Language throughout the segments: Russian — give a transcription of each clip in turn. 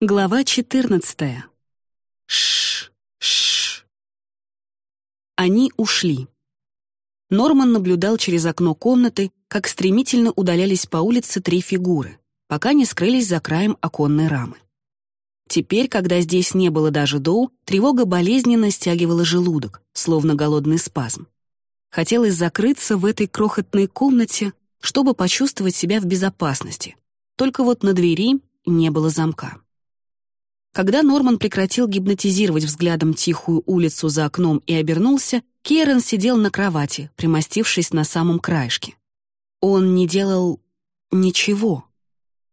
Глава 14. Шш, шш. Они ушли. Норман наблюдал через окно комнаты, как стремительно удалялись по улице три фигуры, пока не скрылись за краем оконной рамы. Теперь, когда здесь не было даже Доу, тревога болезненно стягивала желудок, словно голодный спазм. Хотелось закрыться в этой крохотной комнате, чтобы почувствовать себя в безопасности. Только вот на двери не было замка. Когда Норман прекратил гипнотизировать взглядом тихую улицу за окном и обернулся, Керен сидел на кровати, примостившись на самом краешке. Он не делал ничего.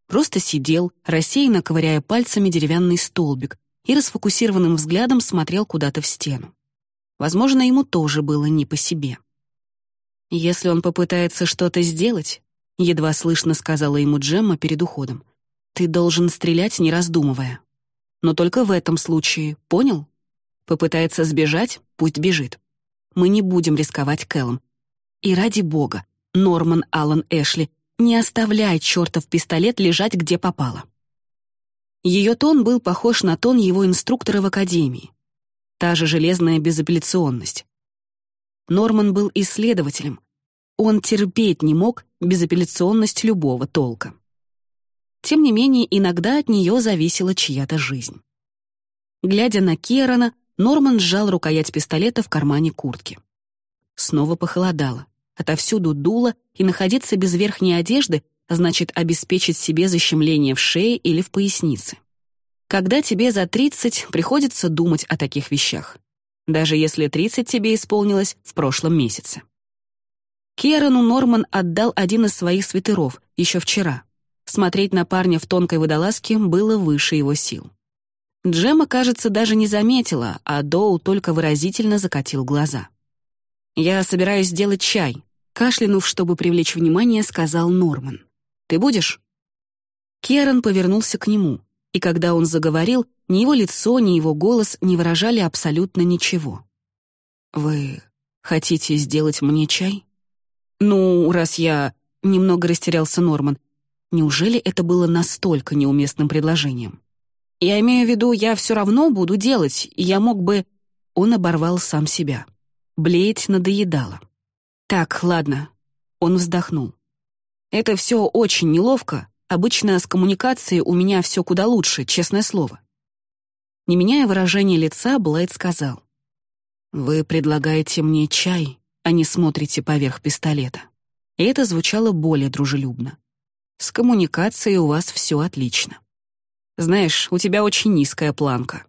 Просто сидел, рассеянно ковыряя пальцами деревянный столбик и расфокусированным взглядом смотрел куда-то в стену. Возможно, ему тоже было не по себе. «Если он попытается что-то сделать», — едва слышно сказала ему Джемма перед уходом, «ты должен стрелять, не раздумывая». Но только в этом случае, понял? Попытается сбежать, пусть бежит. Мы не будем рисковать Кэллом. И ради бога, Норман Аллан Эшли, не оставляй чертов пистолет лежать где попало. Ее тон был похож на тон его инструктора в академии. Та же железная безапелляционность. Норман был исследователем. Он терпеть не мог безапелляционность любого толка. Тем не менее, иногда от нее зависела чья-то жизнь. Глядя на Керана, Норман сжал рукоять пистолета в кармане куртки. Снова похолодало. Отовсюду дуло, и находиться без верхней одежды значит обеспечить себе защемление в шее или в пояснице. Когда тебе за 30, приходится думать о таких вещах. Даже если 30 тебе исполнилось в прошлом месяце. Керану Норман отдал один из своих свитеров еще вчера. Смотреть на парня в тонкой водолазке было выше его сил. Джема, кажется, даже не заметила, а Доу только выразительно закатил глаза. «Я собираюсь сделать чай», — кашлянув, чтобы привлечь внимание, сказал Норман. «Ты будешь?» Керан повернулся к нему, и когда он заговорил, ни его лицо, ни его голос не выражали абсолютно ничего. «Вы хотите сделать мне чай?» «Ну, раз я...» — немного растерялся Норман. Неужели это было настолько неуместным предложением? Я имею в виду, я все равно буду делать, и я мог бы...» Он оборвал сам себя. Блеять надоедало. «Так, ладно». Он вздохнул. «Это все очень неловко. Обычно с коммуникацией у меня все куда лучше, честное слово». Не меняя выражения лица, Блайт сказал. «Вы предлагаете мне чай, а не смотрите поверх пистолета». И это звучало более дружелюбно. «С коммуникацией у вас все отлично». Знаешь, у тебя очень низкая планка».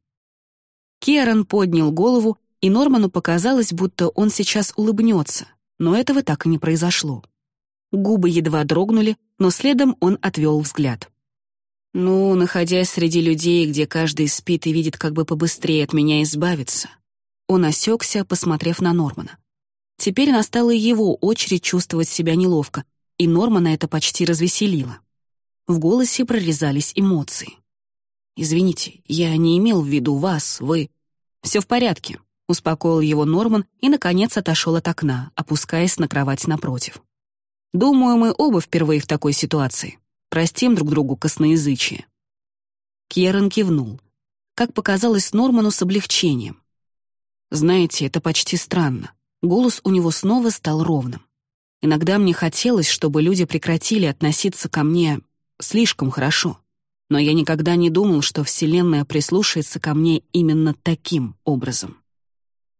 Киарон поднял голову, и Норману показалось, будто он сейчас улыбнется, но этого так и не произошло. Губы едва дрогнули, но следом он отвел взгляд. «Ну, находясь среди людей, где каждый спит и видит, как бы побыстрее от меня избавиться», он осекся, посмотрев на Нормана. Теперь настала его очередь чувствовать себя неловко, и Нормана это почти развеселило. В голосе прорезались эмоции. «Извините, я не имел в виду вас, вы...» «Все в порядке», — успокоил его Норман и, наконец, отошел от окна, опускаясь на кровать напротив. «Думаю, мы оба впервые в такой ситуации. Простим друг другу косноязычие». Кьерон кивнул. Как показалось Норману с облегчением. «Знаете, это почти странно. Голос у него снова стал ровным. Иногда мне хотелось, чтобы люди прекратили относиться ко мне слишком хорошо но я никогда не думал, что Вселенная прислушается ко мне именно таким образом.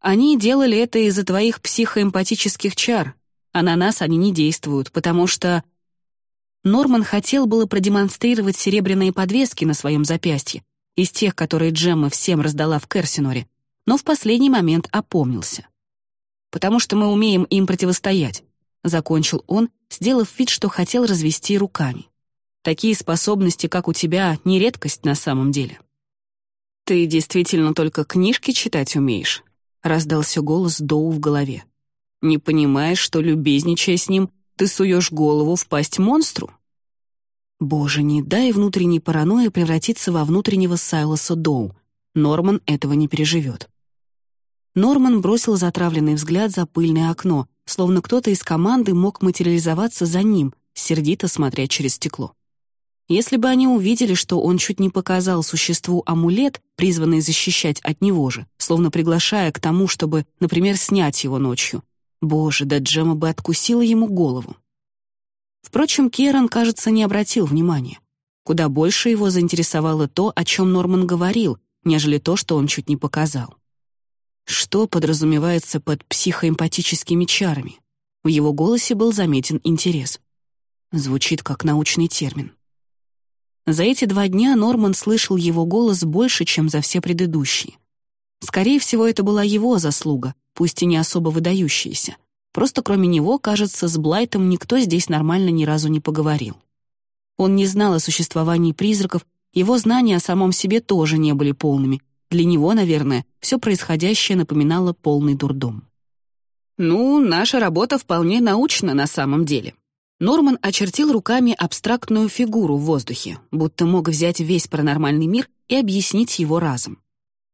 Они делали это из-за твоих психоэмпатических чар, а на нас они не действуют, потому что... Норман хотел было продемонстрировать серебряные подвески на своем запястье, из тех, которые Джемма всем раздала в Керсиноре, но в последний момент опомнился. «Потому что мы умеем им противостоять», — закончил он, сделав вид, что хотел развести руками. Такие способности, как у тебя, не редкость на самом деле. «Ты действительно только книжки читать умеешь?» — раздался голос Доу в голове. «Не понимаешь, что, любезничая с ним, ты суешь голову в пасть монстру?» Боже, не дай внутренней паранойи превратиться во внутреннего Сайлоса Доу. Норман этого не переживет. Норман бросил затравленный взгляд за пыльное окно, словно кто-то из команды мог материализоваться за ним, сердито смотря через стекло. Если бы они увидели, что он чуть не показал существу амулет, призванный защищать от него же, словно приглашая к тому, чтобы, например, снять его ночью, боже, да Джема бы откусила ему голову. Впрочем, Керан, кажется, не обратил внимания. Куда больше его заинтересовало то, о чем Норман говорил, нежели то, что он чуть не показал. Что подразумевается под психоэмпатическими чарами? В его голосе был заметен интерес. Звучит как научный термин. За эти два дня Норман слышал его голос больше, чем за все предыдущие. Скорее всего, это была его заслуга, пусть и не особо выдающаяся. Просто кроме него, кажется, с Блайтом никто здесь нормально ни разу не поговорил. Он не знал о существовании призраков, его знания о самом себе тоже не были полными. Для него, наверное, все происходящее напоминало полный дурдом. «Ну, наша работа вполне научна на самом деле», Норман очертил руками абстрактную фигуру в воздухе, будто мог взять весь паранормальный мир и объяснить его разом.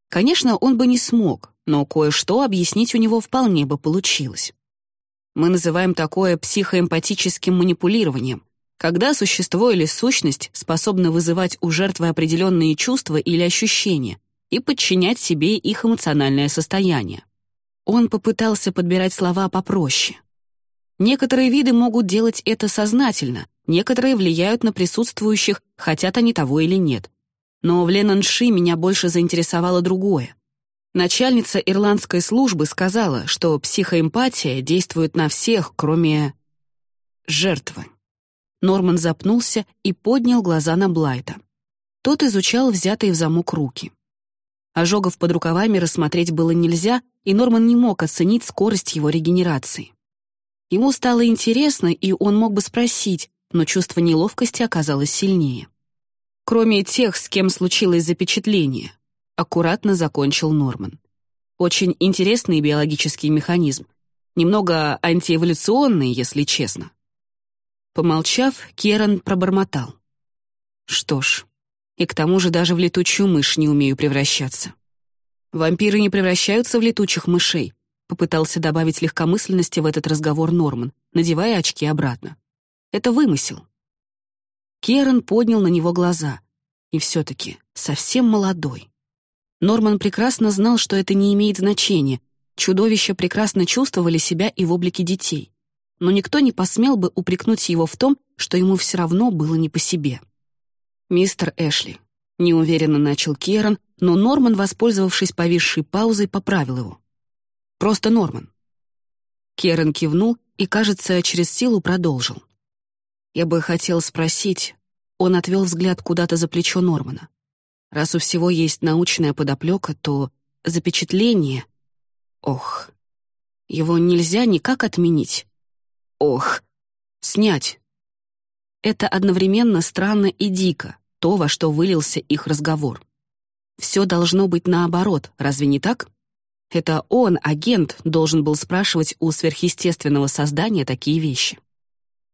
Конечно, он бы не смог, но кое-что объяснить у него вполне бы получилось. Мы называем такое психоэмпатическим манипулированием, когда существо или сущность способны вызывать у жертвы определенные чувства или ощущения и подчинять себе их эмоциональное состояние. Он попытался подбирать слова попроще — Некоторые виды могут делать это сознательно, некоторые влияют на присутствующих, хотят они того или нет. Но в Ленанши меня больше заинтересовало другое. Начальница ирландской службы сказала, что психоэмпатия действует на всех, кроме... жертвы. Норман запнулся и поднял глаза на Блайта. Тот изучал взятые в замок руки. Ожогов под рукавами рассмотреть было нельзя, и Норман не мог оценить скорость его регенерации. Ему стало интересно, и он мог бы спросить, но чувство неловкости оказалось сильнее. Кроме тех, с кем случилось запечатление, аккуратно закончил Норман. Очень интересный биологический механизм. Немного антиэволюционный, если честно. Помолчав, Керан пробормотал. Что ж, и к тому же даже в летучую мышь не умею превращаться. Вампиры не превращаются в летучих мышей, Попытался добавить легкомысленности в этот разговор Норман, надевая очки обратно. Это вымысел. Керан поднял на него глаза. И все-таки совсем молодой. Норман прекрасно знал, что это не имеет значения. Чудовища прекрасно чувствовали себя и в облике детей. Но никто не посмел бы упрекнуть его в том, что ему все равно было не по себе. «Мистер Эшли», — неуверенно начал Керан, но Норман, воспользовавшись повисшей паузой, поправил его. Просто Норман». Керен кивнул и, кажется, через силу продолжил. «Я бы хотел спросить...» Он отвел взгляд куда-то за плечо Нормана. «Раз у всего есть научная подоплека, то запечатление... Ох, его нельзя никак отменить. Ох, снять. Это одновременно странно и дико, то, во что вылился их разговор. Все должно быть наоборот, разве не так? Это он, агент, должен был спрашивать у сверхъестественного создания такие вещи.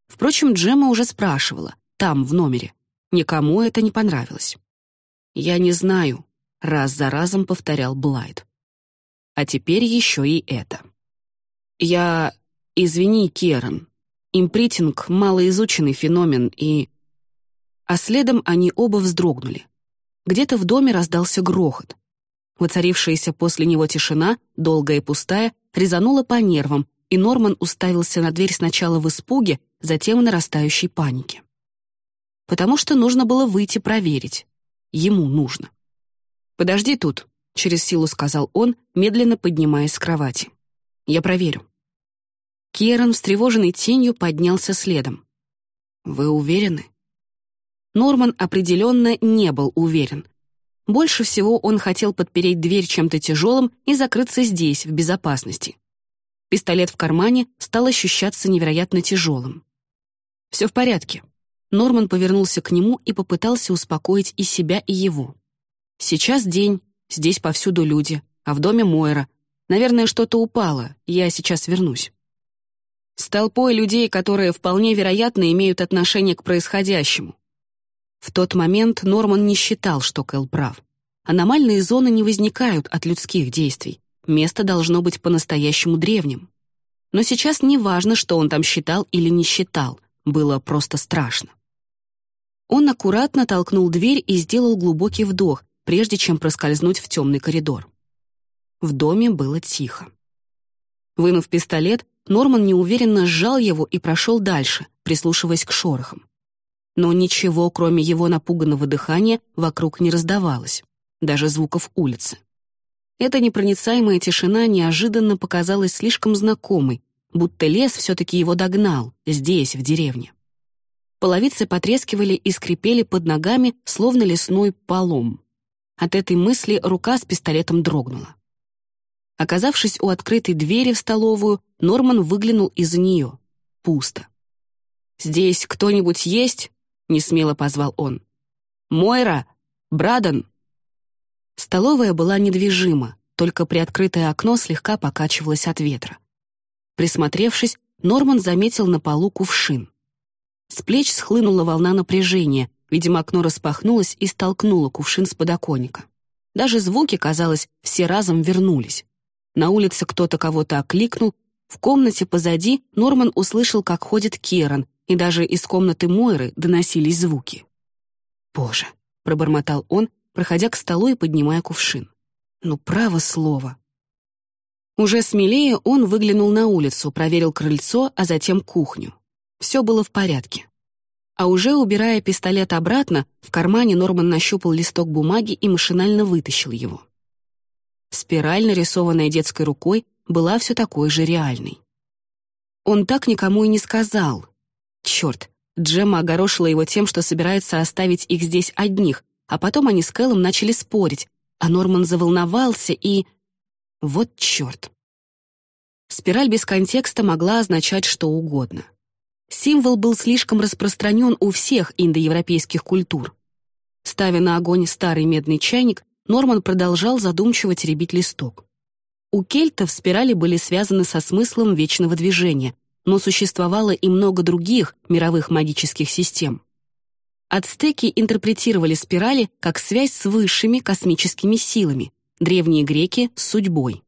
Впрочем, Джемма уже спрашивала, там, в номере. Никому это не понравилось. «Я не знаю», — раз за разом повторял Блайт. А теперь еще и это. «Я... Извини, Керан. Импритинг — малоизученный феномен, и...» А следом они оба вздрогнули. Где-то в доме раздался грохот. Воцарившаяся после него тишина, долгая и пустая, резанула по нервам, и Норман уставился на дверь сначала в испуге, затем в нарастающей панике. Потому что нужно было выйти проверить. Ему нужно. «Подожди тут», — через силу сказал он, медленно поднимаясь с кровати. «Я проверю». Кьерон, встревоженный тенью, поднялся следом. «Вы уверены?» Норман определенно не был уверен, больше всего он хотел подпереть дверь чем-то тяжелым и закрыться здесь, в безопасности. Пистолет в кармане стал ощущаться невероятно тяжелым. «Все в порядке». Норман повернулся к нему и попытался успокоить и себя, и его. «Сейчас день, здесь повсюду люди, а в доме Мойра. Наверное, что-то упало, я сейчас вернусь». С толпой людей, которые вполне вероятно имеют отношение к происходящему. В тот момент Норман не считал, что Кэл прав. Аномальные зоны не возникают от людских действий. Место должно быть по-настоящему древним. Но сейчас не важно, что он там считал или не считал. Было просто страшно. Он аккуратно толкнул дверь и сделал глубокий вдох, прежде чем проскользнуть в темный коридор. В доме было тихо. Вынув пистолет, Норман неуверенно сжал его и прошел дальше, прислушиваясь к шорохам. Но ничего, кроме его напуганного дыхания, вокруг не раздавалось, даже звуков улицы. Эта непроницаемая тишина неожиданно показалась слишком знакомой, будто лес все-таки его догнал, здесь, в деревне. Половицы потрескивали и скрипели под ногами, словно лесной полом. От этой мысли рука с пистолетом дрогнула. Оказавшись у открытой двери в столовую, Норман выглянул из-за нее. Пусто. «Здесь кто-нибудь есть?» — несмело позвал он. «Мойра! Брадон!» Столовая была недвижима, только приоткрытое окно слегка покачивалось от ветра. Присмотревшись, Норман заметил на полу кувшин. С плеч схлынула волна напряжения, видимо, окно распахнулось и столкнуло кувшин с подоконника. Даже звуки, казалось, все разом вернулись. На улице кто-то кого-то окликнул, в комнате позади Норман услышал, как ходит Керан, и даже из комнаты Мойры доносились звуки. «Боже!» — пробормотал он, проходя к столу и поднимая кувшин. «Ну, право слово!» Уже смелее он выглянул на улицу, проверил крыльцо, а затем кухню. Все было в порядке. А уже убирая пистолет обратно, в кармане Норман нащупал листок бумаги и машинально вытащил его. Спираль, нарисованная детской рукой, была все такой же реальной. Он так никому и не сказал. Черт, Джемма огорошила его тем, что собирается оставить их здесь одних, а потом они с Кэллом начали спорить, а Норман заволновался и... Вот черт. Спираль без контекста могла означать что угодно. Символ был слишком распространен у всех индоевропейских культур. Ставя на огонь старый медный чайник, Норман продолжал задумчиво теребить листок. У кельтов спирали были связаны со смыслом вечного движения, но существовало и много других мировых магических систем. Ацтеки интерпретировали спирали как связь с высшими космическими силами, древние греки — с судьбой.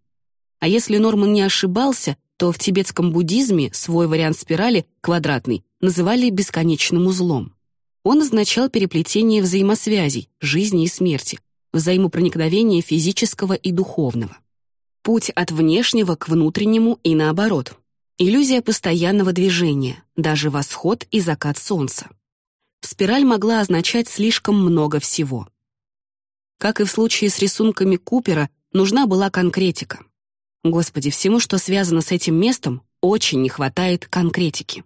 А если Норман не ошибался, то в тибетском буддизме свой вариант спирали, квадратный, называли бесконечным узлом. Он означал переплетение взаимосвязей, жизни и смерти, взаимопроникновение физического и духовного. Путь от внешнего к внутреннему и наоборот. Иллюзия постоянного движения, даже восход и закат солнца. Спираль могла означать слишком много всего. Как и в случае с рисунками Купера, нужна была конкретика. Господи, всему, что связано с этим местом, очень не хватает конкретики.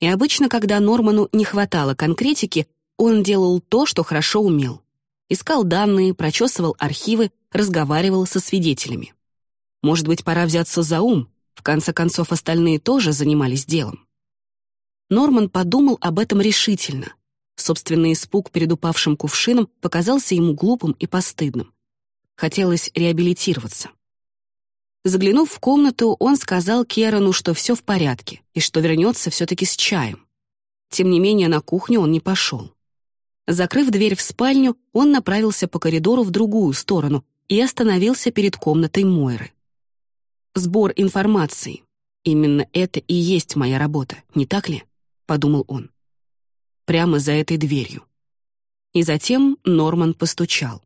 И обычно, когда Норману не хватало конкретики, он делал то, что хорошо умел. Искал данные, прочесывал архивы, разговаривал со свидетелями. Может быть, пора взяться за ум, в конце концов, остальные тоже занимались делом. Норман подумал об этом решительно. Собственный испуг перед упавшим кувшином показался ему глупым и постыдным. Хотелось реабилитироваться. Заглянув в комнату, он сказал Керану, что все в порядке и что вернется все-таки с чаем. Тем не менее, на кухню он не пошел. Закрыв дверь в спальню, он направился по коридору в другую сторону и остановился перед комнатой Мойры. Сбор информации. Именно это и есть моя работа, не так ли? Подумал он. Прямо за этой дверью. И затем Норман постучал.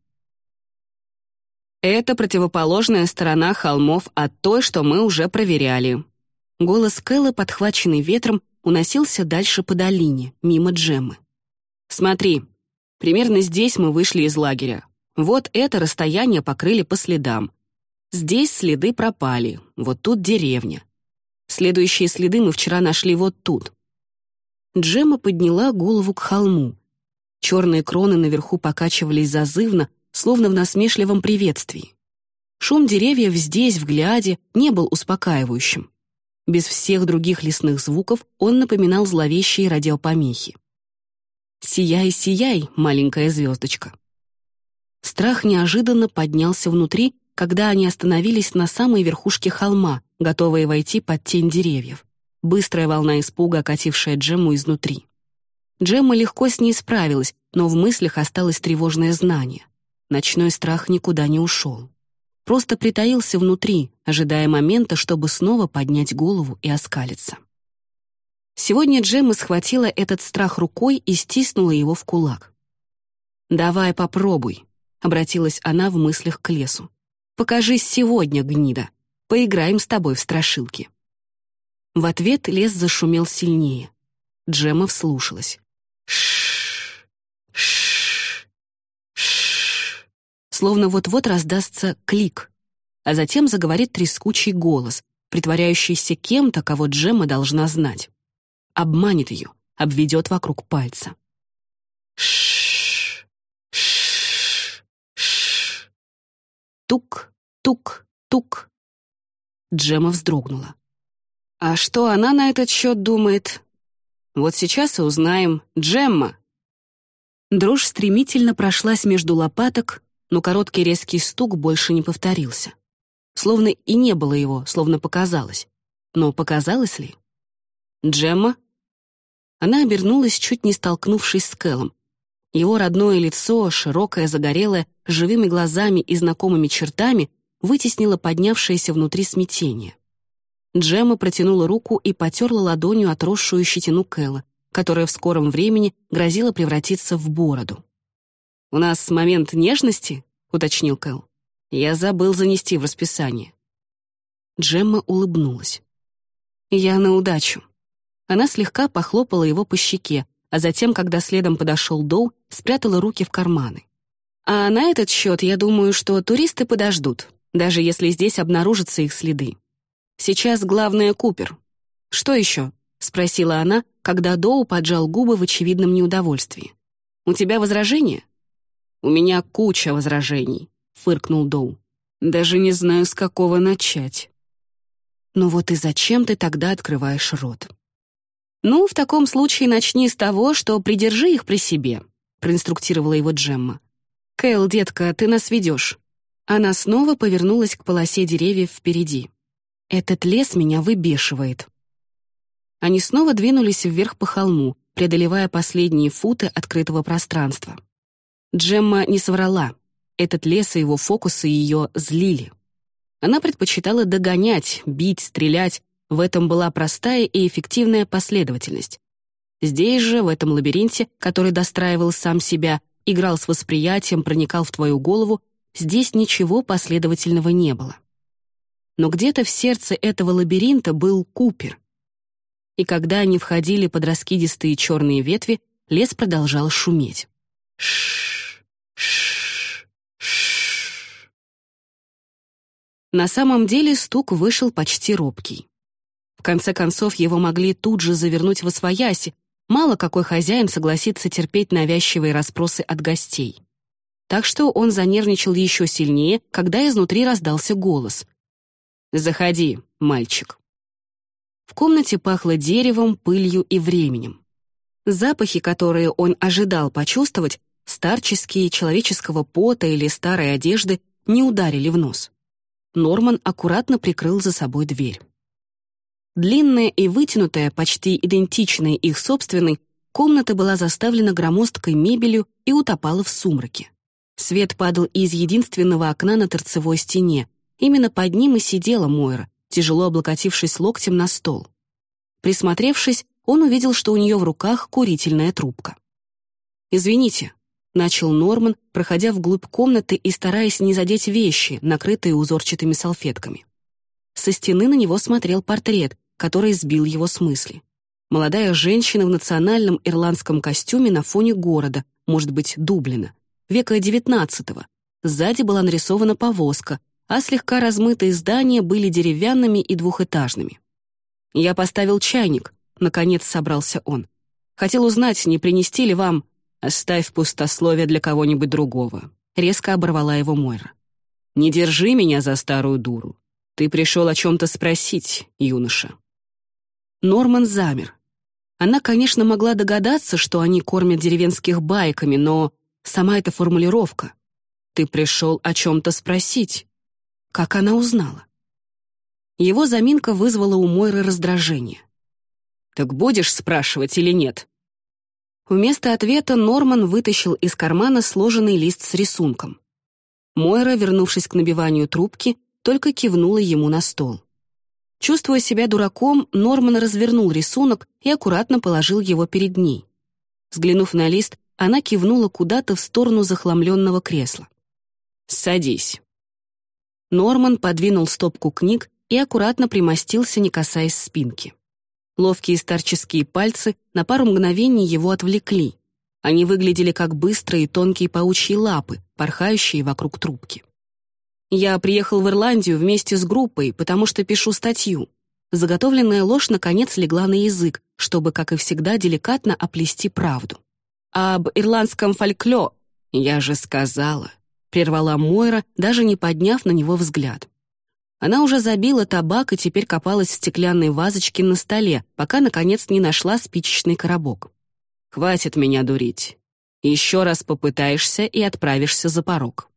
Это противоположная сторона холмов от той, что мы уже проверяли. Голос Кэлла, подхваченный ветром, уносился дальше по долине, мимо Джеммы. «Смотри, примерно здесь мы вышли из лагеря. Вот это расстояние покрыли по следам. Здесь следы пропали, вот тут деревня. Следующие следы мы вчера нашли вот тут». Джемма подняла голову к холму. Черные кроны наверху покачивались зазывно, словно в насмешливом приветствии. Шум деревьев здесь, в гляде, не был успокаивающим. Без всех других лесных звуков он напоминал зловещие радиопомехи. «Сияй, сияй, маленькая звездочка». Страх неожиданно поднялся внутри, когда они остановились на самой верхушке холма, готовые войти под тень деревьев. Быстрая волна испуга, окатившая Джему изнутри. Джемма легко с ней справилась, но в мыслях осталось тревожное знание. Ночной страх никуда не ушел. Просто притаился внутри, ожидая момента, чтобы снова поднять голову и оскалиться. Сегодня Джемма схватила этот страх рукой и стиснула его в кулак. «Давай попробуй», — обратилась она в мыслях к лесу. «Покажись сегодня, гнида. Поиграем с тобой в страшилки». В ответ лес зашумел сильнее. Джемма вслушалась. Шш. Словно вот-вот раздастся клик, а затем заговорит трескучий голос, притворяющийся кем-то, кого Джемма должна знать. Обманет ее, обведет вокруг пальца. Шш, шш, шш. Тук, тук, тук. Джемма вздрогнула. А что она на этот счет думает? Вот сейчас и узнаем. Джемма!» Дрожь стремительно прошлась между лопаток, но короткий резкий стук больше не повторился. Словно и не было его, словно показалось. Но показалось ли? «Джемма?» Она обернулась, чуть не столкнувшись с Кэллом. Его родное лицо, широкое, загорелое, с живыми глазами и знакомыми чертами, вытеснило поднявшееся внутри смятение. Джемма протянула руку и потерла ладонью отросшую щетину Кэлла, которая в скором времени грозила превратиться в бороду. «У нас момент нежности?» — уточнил Кэл. «Я забыл занести в расписание». Джемма улыбнулась. «Я на удачу». Она слегка похлопала его по щеке, а затем, когда следом подошел Доу, спрятала руки в карманы. «А на этот счет я думаю, что туристы подождут, даже если здесь обнаружатся их следы. Сейчас главное Купер. Что еще? Спросила она, когда Доу поджал губы в очевидном неудовольствии. «У тебя возражения?» «У меня куча возражений», — фыркнул Доу. «Даже не знаю, с какого начать». «Ну вот и зачем ты тогда открываешь рот?» «Ну, в таком случае начни с того, что придержи их при себе», — проинструктировала его Джемма. «Кэл, детка, ты нас ведешь». Она снова повернулась к полосе деревьев впереди. Этот лес меня выбешивает. Они снова двинулись вверх по холму, преодолевая последние футы открытого пространства. Джемма не соврала. Этот лес и его фокусы ее злили. Она предпочитала догонять, бить, стрелять. В этом была простая и эффективная последовательность. Здесь же, в этом лабиринте, который достраивал сам себя, играл с восприятием, проникал в твою голову, здесь ничего последовательного не было но где-то в сердце этого лабиринта был Купер. И когда они входили под раскидистые черные ветви, лес продолжал шуметь. Ш -ш -ш На самом деле стук вышел почти робкий. Конце концов, его могли тут же завернуть в освояси, мало какой хозяин согласится терпеть навязчивые расспросы от гостей. Так что он занервничал еще сильнее, когда изнутри раздался голос. «Заходи, мальчик». В комнате пахло деревом, пылью и временем. Запахи, которые он ожидал почувствовать, старческие, человеческого пота или старой одежды, не ударили в нос. Норман аккуратно прикрыл за собой дверь. Длинная и вытянутая, почти идентичная их собственной, комната была заставлена громоздкой мебелью и утопала в сумраке. Свет падал из единственного окна на торцевой стене, Именно под ним и сидела Мойра, тяжело облокотившись локтем на стол. Присмотревшись, он увидел, что у нее в руках курительная трубка. «Извините», — начал Норман, проходя вглубь комнаты и стараясь не задеть вещи, накрытые узорчатыми салфетками. Со стены на него смотрел портрет, который сбил его с мысли. Молодая женщина в национальном ирландском костюме на фоне города, может быть, Дублина, века XIX. Сзади была нарисована повозка, а слегка размытые здания были деревянными и двухэтажными. «Я поставил чайник», — наконец собрался он. «Хотел узнать, не принести ли вам...» «Оставь пустословие для кого-нибудь другого», — резко оборвала его Мойра. «Не держи меня за старую дуру. Ты пришел о чем-то спросить, юноша». Норман замер. Она, конечно, могла догадаться, что они кормят деревенских байками, но сама эта формулировка. «Ты пришел о чем-то спросить». Как она узнала? Его заминка вызвала у Мойры раздражение. «Так будешь спрашивать или нет?» Вместо ответа Норман вытащил из кармана сложенный лист с рисунком. Мойра, вернувшись к набиванию трубки, только кивнула ему на стол. Чувствуя себя дураком, Норман развернул рисунок и аккуратно положил его перед ней. Взглянув на лист, она кивнула куда-то в сторону захламленного кресла. «Садись». Норман подвинул стопку книг и аккуратно примостился, не касаясь спинки. Ловкие старческие пальцы на пару мгновений его отвлекли. Они выглядели как быстрые тонкие паучьи лапы, порхающие вокруг трубки. Я приехал в Ирландию вместе с группой, потому что пишу статью. Заготовленная ложь наконец легла на язык, чтобы, как и всегда, деликатно оплести правду. Об ирландском фолькло я же сказала, прервала Мойра, даже не подняв на него взгляд. Она уже забила табак и теперь копалась в стеклянной вазочке на столе, пока, наконец, не нашла спичечный коробок. «Хватит меня дурить. Еще раз попытаешься и отправишься за порог».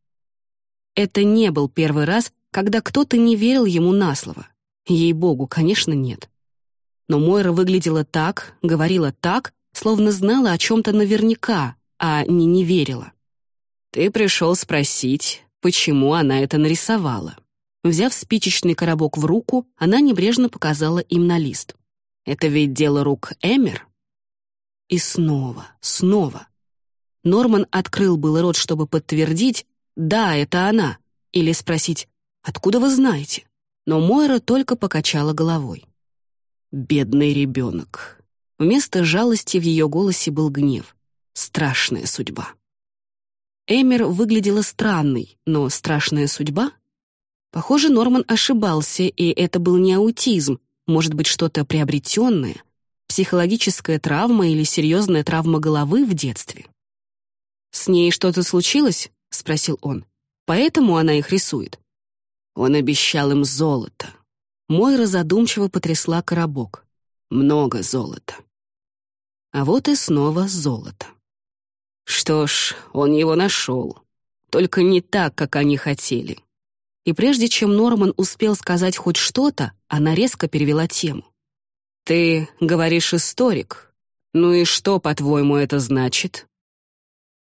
Это не был первый раз, когда кто-то не верил ему на слово. Ей-богу, конечно, нет. Но Мойра выглядела так, говорила так, словно знала о чем-то наверняка, а не не верила. «Ты пришел спросить, почему она это нарисовала». Взяв спичечный коробок в руку, она небрежно показала им на лист. «Это ведь дело рук Эмер?» И снова, снова. Норман открыл был рот, чтобы подтвердить, «Да, это она», или спросить «Откуда вы знаете?» Но Мойра только покачала головой. «Бедный ребенок». Вместо жалости в ее голосе был гнев. Страшная судьба. Эмер выглядела странной, но страшная судьба? Похоже, Норман ошибался, и это был не аутизм, может быть, что-то приобретенное, психологическая травма или серьезная травма головы в детстве. «С ней что-то случилось?» — спросил он. Поэтому она их рисует. Он обещал им золото. Мойра задумчиво потрясла коробок. Много золота. А вот и снова золото. Что ж, он его нашел. Только не так, как они хотели. И прежде чем Норман успел сказать хоть что-то, она резко перевела тему. «Ты говоришь историк. Ну и что, по-твоему, это значит?»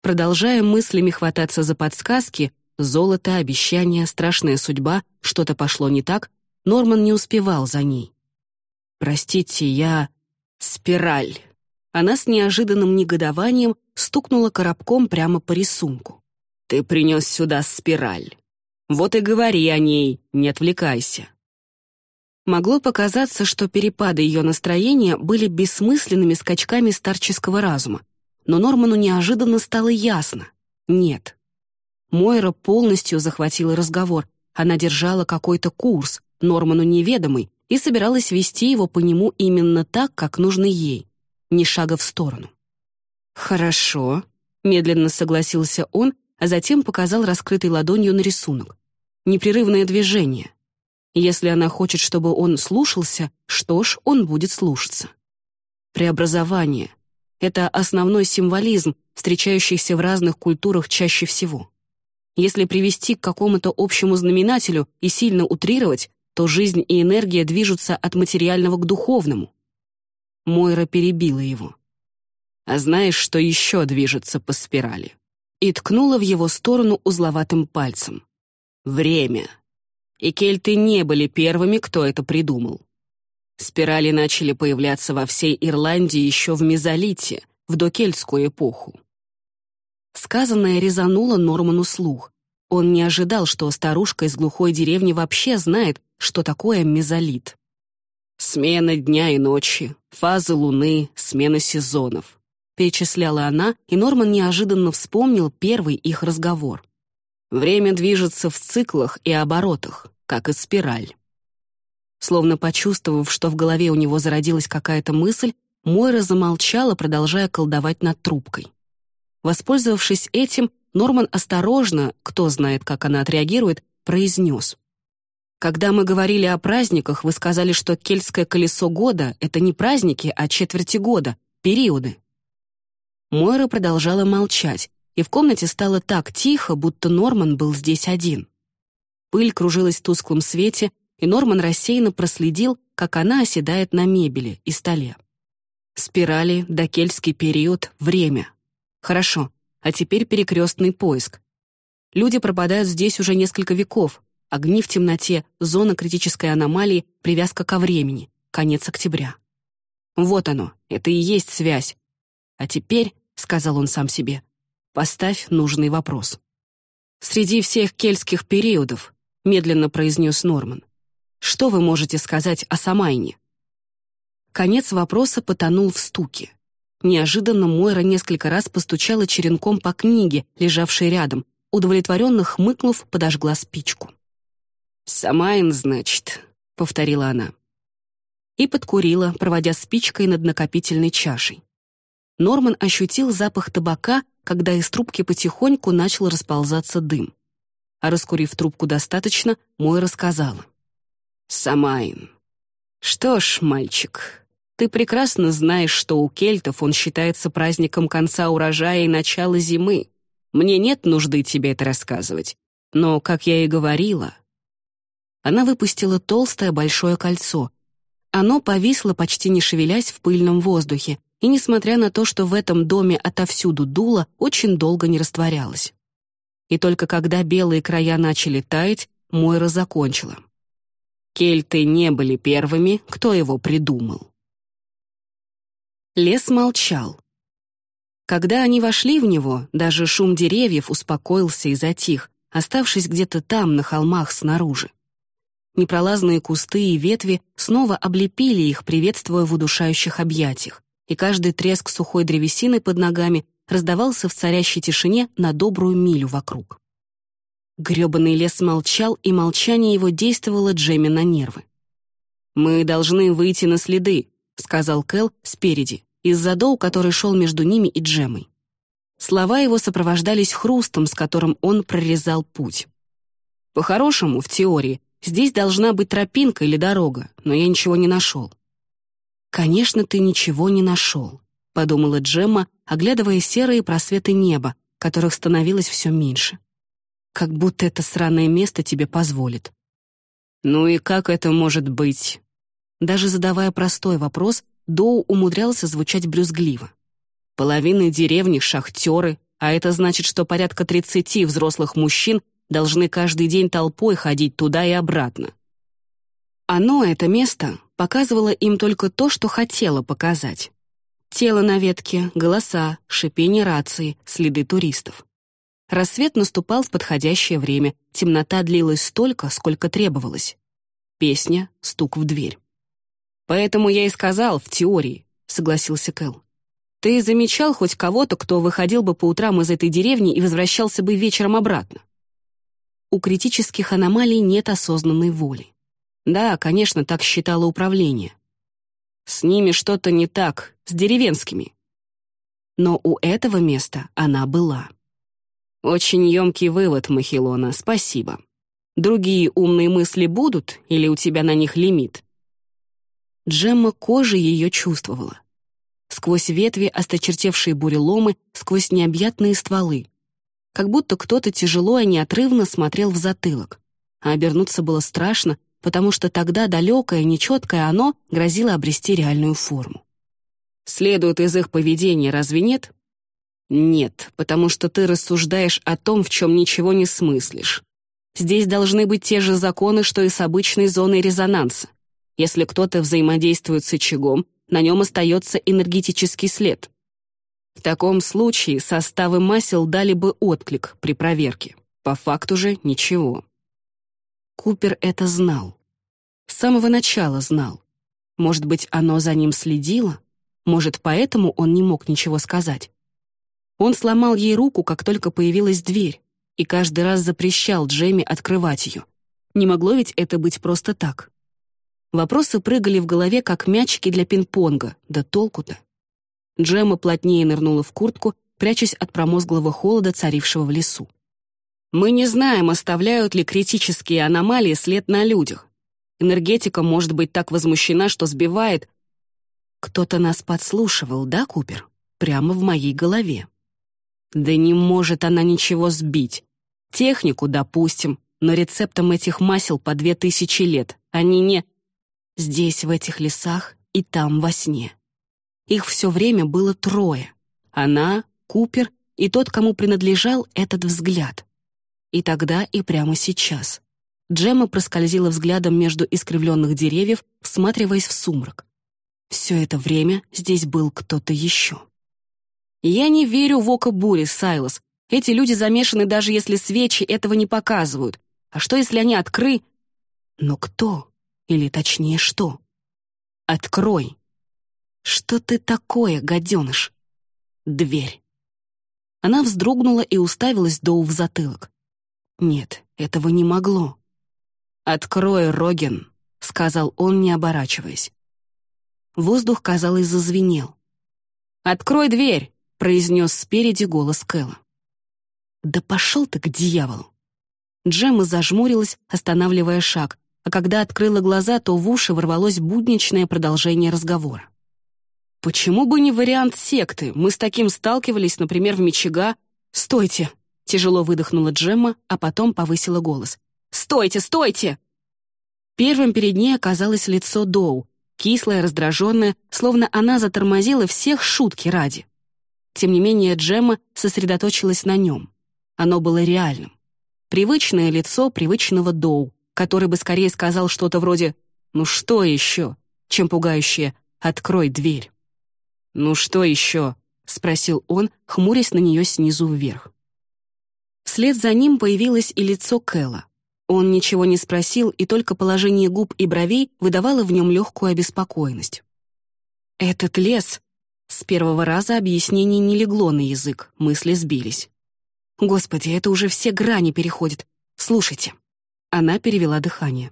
Продолжая мыслями хвататься за подсказки, Золото, обещания, страшная судьба, что-то пошло не так, Норман не успевал за ней. «Простите, я... спираль». Она с неожиданным негодованием стукнула коробком прямо по рисунку. «Ты принес сюда спираль. Вот и говори о ней, не отвлекайся». Могло показаться, что перепады ее настроения были бессмысленными скачками старческого разума, но Норману неожиданно стало ясно. Нет, Мойра полностью захватила разговор. Она держала какой-то курс, Норману неведомый, и собиралась вести его по нему именно так, как нужно ей, ни шага в сторону. «Хорошо», — медленно согласился он, а затем показал раскрытой ладонью на рисунок. Непрерывное движение. Если она хочет, чтобы он слушался, что ж, он будет слушаться. Преобразование — это основной символизм, встречающийся в разных культурах чаще всего. Если привести к какому-то общему знаменателю и сильно утрировать, то жизнь и энергия движутся от материального к духовному. Мойра перебила его. «А знаешь, что еще движется по спирали?» И ткнула в его сторону узловатым пальцем. «Время. И кельты не были первыми, кто это придумал. Спирали начали появляться во всей Ирландии еще в мезолите, в докельтскую эпоху. Сказанное резануло Норману слух. Он не ожидал, что старушка из глухой деревни вообще знает, что такое мезолит. «Смена дня и ночи, фазы луны, смена сезонов», перечисляла она, и Норман неожиданно вспомнил первый их разговор. «Время движется в циклах и оборотах, как и спираль». Словно почувствовав, что в голове у него зародилась какая-то мысль, Мойра замолчала, продолжая колдовать над трубкой. Воспользовавшись этим, Норман осторожно, кто знает, как она отреагирует, произнес. «Когда мы говорили о праздниках, вы сказали, что кельтское колесо года — это не праздники, а четверти года, периоды». Мойра продолжала молчать, и в комнате стало так тихо, будто Норман был здесь один. Пыль кружилась в тусклом свете, и Норман рассеянно проследил, как она оседает на мебели и столе. Спирали, докельский период, время. Хорошо, а теперь перекрестный поиск. Люди пропадают здесь уже несколько веков, огни в темноте, зона критической аномалии, привязка ко времени, конец октября. Вот оно, это и есть связь. А теперь, — сказал он сам себе, — поставь нужный вопрос. Среди всех кельтских периодов, — медленно произнес Норман, — что вы можете сказать о Самайне? Конец вопроса потонул в стуке. Неожиданно Мойра несколько раз постучала черенком по книге, лежавшей рядом, удовлетворенно хмыкнув, подожгла спичку. «Самайн, значит», — повторила она. И подкурила, проводя спичкой над накопительной чашей. Норман ощутил запах табака, когда из трубки потихоньку начал расползаться дым. А раскурив трубку достаточно, Мой рассказала. «Самайн. Что ж, мальчик, ты прекрасно знаешь, что у кельтов он считается праздником конца урожая и начала зимы. Мне нет нужды тебе это рассказывать. Но, как я и говорила...» Она выпустила толстое большое кольцо. Оно повисло, почти не шевелясь в пыльном воздухе, и, несмотря на то, что в этом доме отовсюду дуло, очень долго не растворялось. И только когда белые края начали таять, Мойра закончила. Кельты не были первыми, кто его придумал. Лес молчал. Когда они вошли в него, даже шум деревьев успокоился и затих, оставшись где-то там, на холмах снаружи. Непролазные кусты и ветви снова облепили их, приветствуя в удушающих объятиях, и каждый треск сухой древесины под ногами раздавался в царящей тишине на добрую милю вокруг. Грёбаный лес молчал, и молчание его действовало Джемми на нервы. «Мы должны выйти на следы», — сказал Кэл спереди, из-за доу, который шел между ними и Джемой. Слова его сопровождались хрустом, с которым он прорезал путь. По-хорошему, в теории, здесь должна быть тропинка или дорога, но я ничего не нашел. «Конечно, ты ничего не нашел», — подумала Джемма, оглядывая серые просветы неба, которых становилось все меньше. «Как будто это сраное место тебе позволит». «Ну и как это может быть?» Даже задавая простой вопрос, Доу умудрялся звучать брюзгливо. Половина деревни — шахтеры, а это значит, что порядка 30 взрослых мужчин должны каждый день толпой ходить туда и обратно. Оно, это место, показывало им только то, что хотело показать. Тело на ветке, голоса, шипение рации, следы туристов. Рассвет наступал в подходящее время, темнота длилась столько, сколько требовалось. Песня, стук в дверь. «Поэтому я и сказал, в теории», — согласился Кэл. «Ты замечал хоть кого-то, кто выходил бы по утрам из этой деревни и возвращался бы вечером обратно?» У критических аномалий нет осознанной воли. Да, конечно, так считало управление. С ними что-то не так, с деревенскими. Но у этого места она была. Очень емкий вывод, Махилона, спасибо. Другие умные мысли будут, или у тебя на них лимит? Джемма кожей ее чувствовала. Сквозь ветви, осточертевшие буреломы, сквозь необъятные стволы. Как будто кто-то тяжело и неотрывно смотрел в затылок. А обернуться было страшно, потому что тогда далекое, нечеткое оно грозило обрести реальную форму. Следует из их поведения, разве нет? Нет, потому что ты рассуждаешь о том, в чем ничего не смыслишь. Здесь должны быть те же законы, что и с обычной зоной резонанса. Если кто-то взаимодействует с очагом, на нем остается энергетический след. В таком случае составы масел дали бы отклик при проверке. По факту же ничего. Купер это знал. С самого начала знал. Может быть, оно за ним следило? Может, поэтому он не мог ничего сказать? Он сломал ей руку, как только появилась дверь, и каждый раз запрещал Джейми открывать ее. Не могло ведь это быть просто так. Вопросы прыгали в голове, как мячики для пинг-понга. Да толку-то? Джема плотнее нырнула в куртку, прячась от промозглого холода, царившего в лесу. Мы не знаем, оставляют ли критические аномалии след на людях. Энергетика может быть так возмущена, что сбивает. Кто-то нас подслушивал, да, Купер? Прямо в моей голове. Да не может она ничего сбить. Технику, допустим, но рецептом этих масел по две тысячи лет. Они не... Здесь, в этих лесах, и там во сне. Их все время было трое. Она, Купер и тот, кому принадлежал этот взгляд. И тогда, и прямо сейчас. Джемма проскользила взглядом между искривленных деревьев, всматриваясь в сумрак. Все это время здесь был кто-то еще. «Я не верю в око бури, Сайлос. Эти люди замешаны, даже если свечи этого не показывают. А что, если они откры...» «Но кто? Или точнее, что?» «Открой!» «Что ты такое, гаденыш?» «Дверь». Она вздрогнула и уставилась Доу в затылок. Нет, этого не могло. «Открой, Роген», — сказал он, не оборачиваясь. Воздух, казалось, зазвенел. «Открой дверь!» — произнес спереди голос Кэлла. «Да пошел ты к дьяволу!» Джемма зажмурилась, останавливая шаг, а когда открыла глаза, то в уши ворвалось будничное продолжение разговора. «Почему бы не вариант секты? Мы с таким сталкивались, например, в Мичига...» «Стойте!» — тяжело выдохнула Джемма, а потом повысила голос. «Стойте, стойте!» Первым перед ней оказалось лицо Доу, кислое, раздраженное, словно она затормозила всех шутки ради. Тем не менее Джемма сосредоточилась на нем. Оно было реальным. Привычное лицо привычного Доу, который бы скорее сказал что-то вроде «Ну что еще?», чем пугающее «Открой дверь». «Ну что еще?» — спросил он, хмурясь на нее снизу вверх. Вслед за ним появилось и лицо Кэлла. Он ничего не спросил, и только положение губ и бровей выдавало в нем легкую обеспокоенность. «Этот лес...» С первого раза объяснение не легло на язык, мысли сбились. «Господи, это уже все грани переходит. Слушайте». Она перевела дыхание.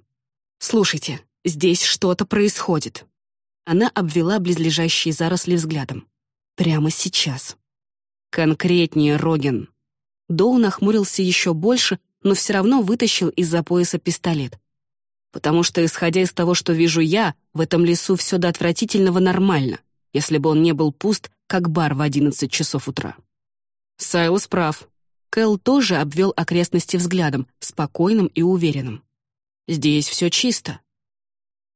«Слушайте, здесь что-то происходит». Она обвела близлежащие заросли взглядом. «Прямо сейчас». «Конкретнее, Роген». Доу нахмурился еще больше, но все равно вытащил из-за пояса пистолет. Потому что, исходя из того, что вижу я, в этом лесу все до отвратительного нормально, если бы он не был пуст, как бар в одиннадцать часов утра. Сайлос прав. Кэл тоже обвел окрестности взглядом, спокойным и уверенным. Здесь все чисто.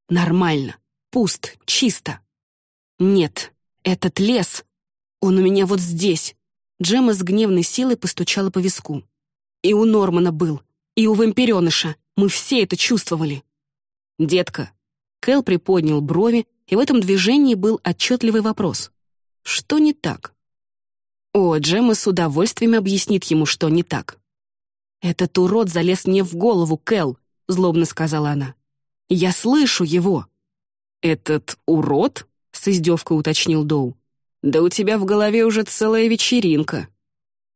Нормально. Пуст. Чисто. Нет, этот лес. Он у меня вот здесь. Джема с гневной силой постучала по виску. И у Нормана был, и у вампиреныша. Мы все это чувствовали. «Детка». Кэл приподнял брови, и в этом движении был отчетливый вопрос. «Что не так?» О, Джемма с удовольствием объяснит ему, что не так. «Этот урод залез мне в голову, Кэл», — злобно сказала она. «Я слышу его». «Этот урод?» — с издевкой уточнил Доу. «Да у тебя в голове уже целая вечеринка».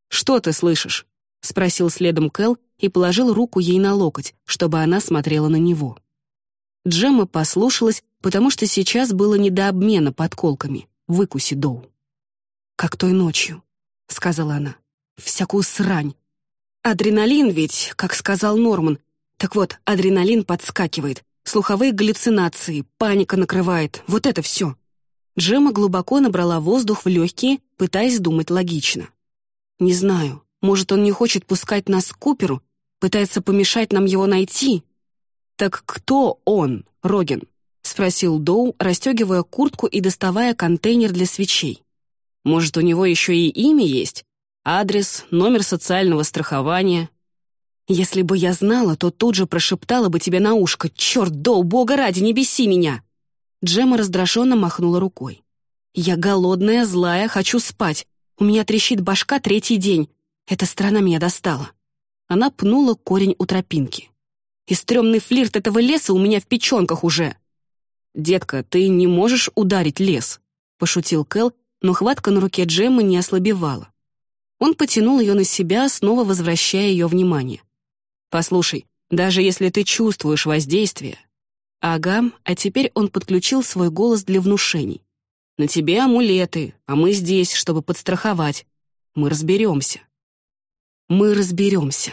«Что ты слышишь?» — спросил следом Кэл и положил руку ей на локоть, чтобы она смотрела на него. Джемма послушалась, потому что сейчас было не до обмена подколками. Выкуси Доу. «Как той ночью», — сказала она. «Всякую срань. Адреналин ведь, как сказал Норман. Так вот, адреналин подскакивает, слуховые галлюцинации, паника накрывает, вот это все». Джемма глубоко набрала воздух в легкие, пытаясь думать логично. «Не знаю, может, он не хочет пускать нас к Куперу? Пытается помешать нам его найти?» «Так кто он, Роген?» — спросил Доу, расстегивая куртку и доставая контейнер для свечей. «Может, у него еще и имя есть? Адрес, номер социального страхования?» «Если бы я знала, то тут же прошептала бы тебе на ушко. Черт, Доу, бога ради, не беси меня!» Джема раздраженно махнула рукой. «Я голодная, злая, хочу спать. У меня трещит башка третий день. Эта страна меня достала. Она пнула корень у тропинки. И стрёмный флирт этого леса у меня в печёнках уже. «Детка, ты не можешь ударить лес», — пошутил Кэл, но хватка на руке Джеммы не ослабевала. Он потянул её на себя, снова возвращая её внимание. «Послушай, даже если ты чувствуешь воздействие...» «Ага, а теперь он подключил свой голос для внушений. На тебе амулеты, а мы здесь, чтобы подстраховать. Мы разберемся. Мы разберемся.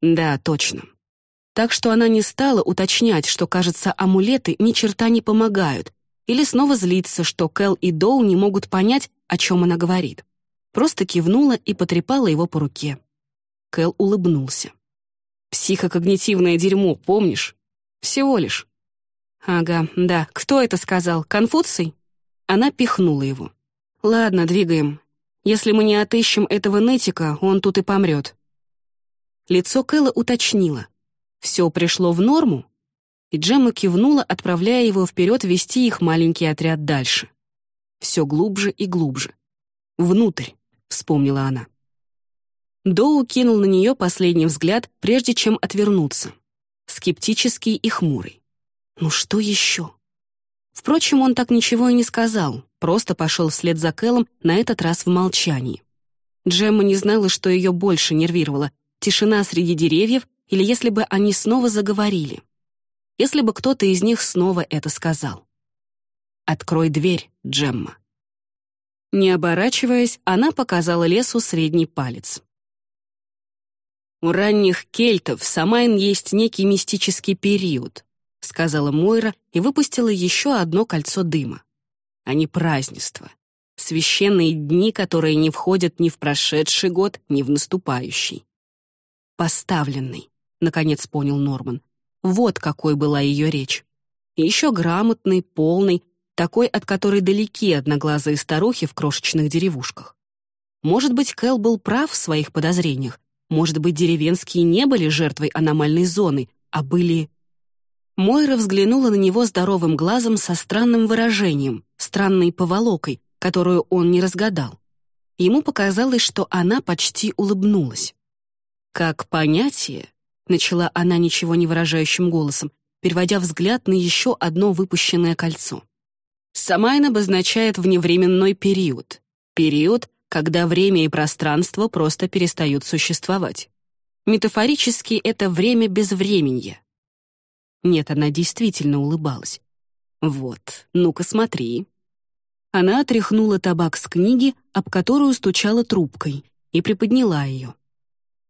Да, точно. Так что она не стала уточнять, что, кажется, амулеты ни черта не помогают, или снова злиться, что Кэл и Доу не могут понять, о чем она говорит. Просто кивнула и потрепала его по руке. Кэл улыбнулся. «Психокогнитивное дерьмо, помнишь? Всего лишь». «Ага, да. Кто это сказал? Конфуций?» Она пихнула его. «Ладно, двигаем. Если мы не отыщем этого нытика, он тут и помрет». Лицо Кэлла уточнило. Все пришло в норму? И Джемма кивнула, отправляя его вперед вести их маленький отряд дальше. Все глубже и глубже. «Внутрь», — вспомнила она. Доу кинул на нее последний взгляд, прежде чем отвернуться. Скептический и хмурый. «Ну что еще?» Впрочем, он так ничего и не сказал, просто пошел вслед за Кэллом, на этот раз в молчании. Джемма не знала, что ее больше нервировало — тишина среди деревьев или если бы они снова заговорили. Если бы кто-то из них снова это сказал. «Открой дверь, Джемма». Не оборачиваясь, она показала лесу средний палец. «У ранних кельтов Самайн есть некий мистический период», — сказала Мойра и выпустила еще одно кольцо дыма. Они празднества. Священные дни, которые не входят ни в прошедший год, ни в наступающий. «Поставленный», — наконец понял Норман. Вот какой была ее речь. Еще грамотный, полный, такой, от которой далеки одноглазые старухи в крошечных деревушках. Может быть, Кэл был прав в своих подозрениях. Может быть, деревенские не были жертвой аномальной зоны, а были Мойра взглянула на него здоровым глазом со странным выражением, странной поволокой, которую он не разгадал. Ему показалось, что она почти улыбнулась. «Как понятие», — начала она ничего не выражающим голосом, переводя взгляд на еще одно выпущенное кольцо. «Самайн обозначает вневременной период. Период, когда время и пространство просто перестают существовать. Метафорически это время безвременья. Нет, она действительно улыбалась. «Вот, ну-ка смотри». Она отряхнула табак с книги, об которую стучала трубкой, и приподняла ее.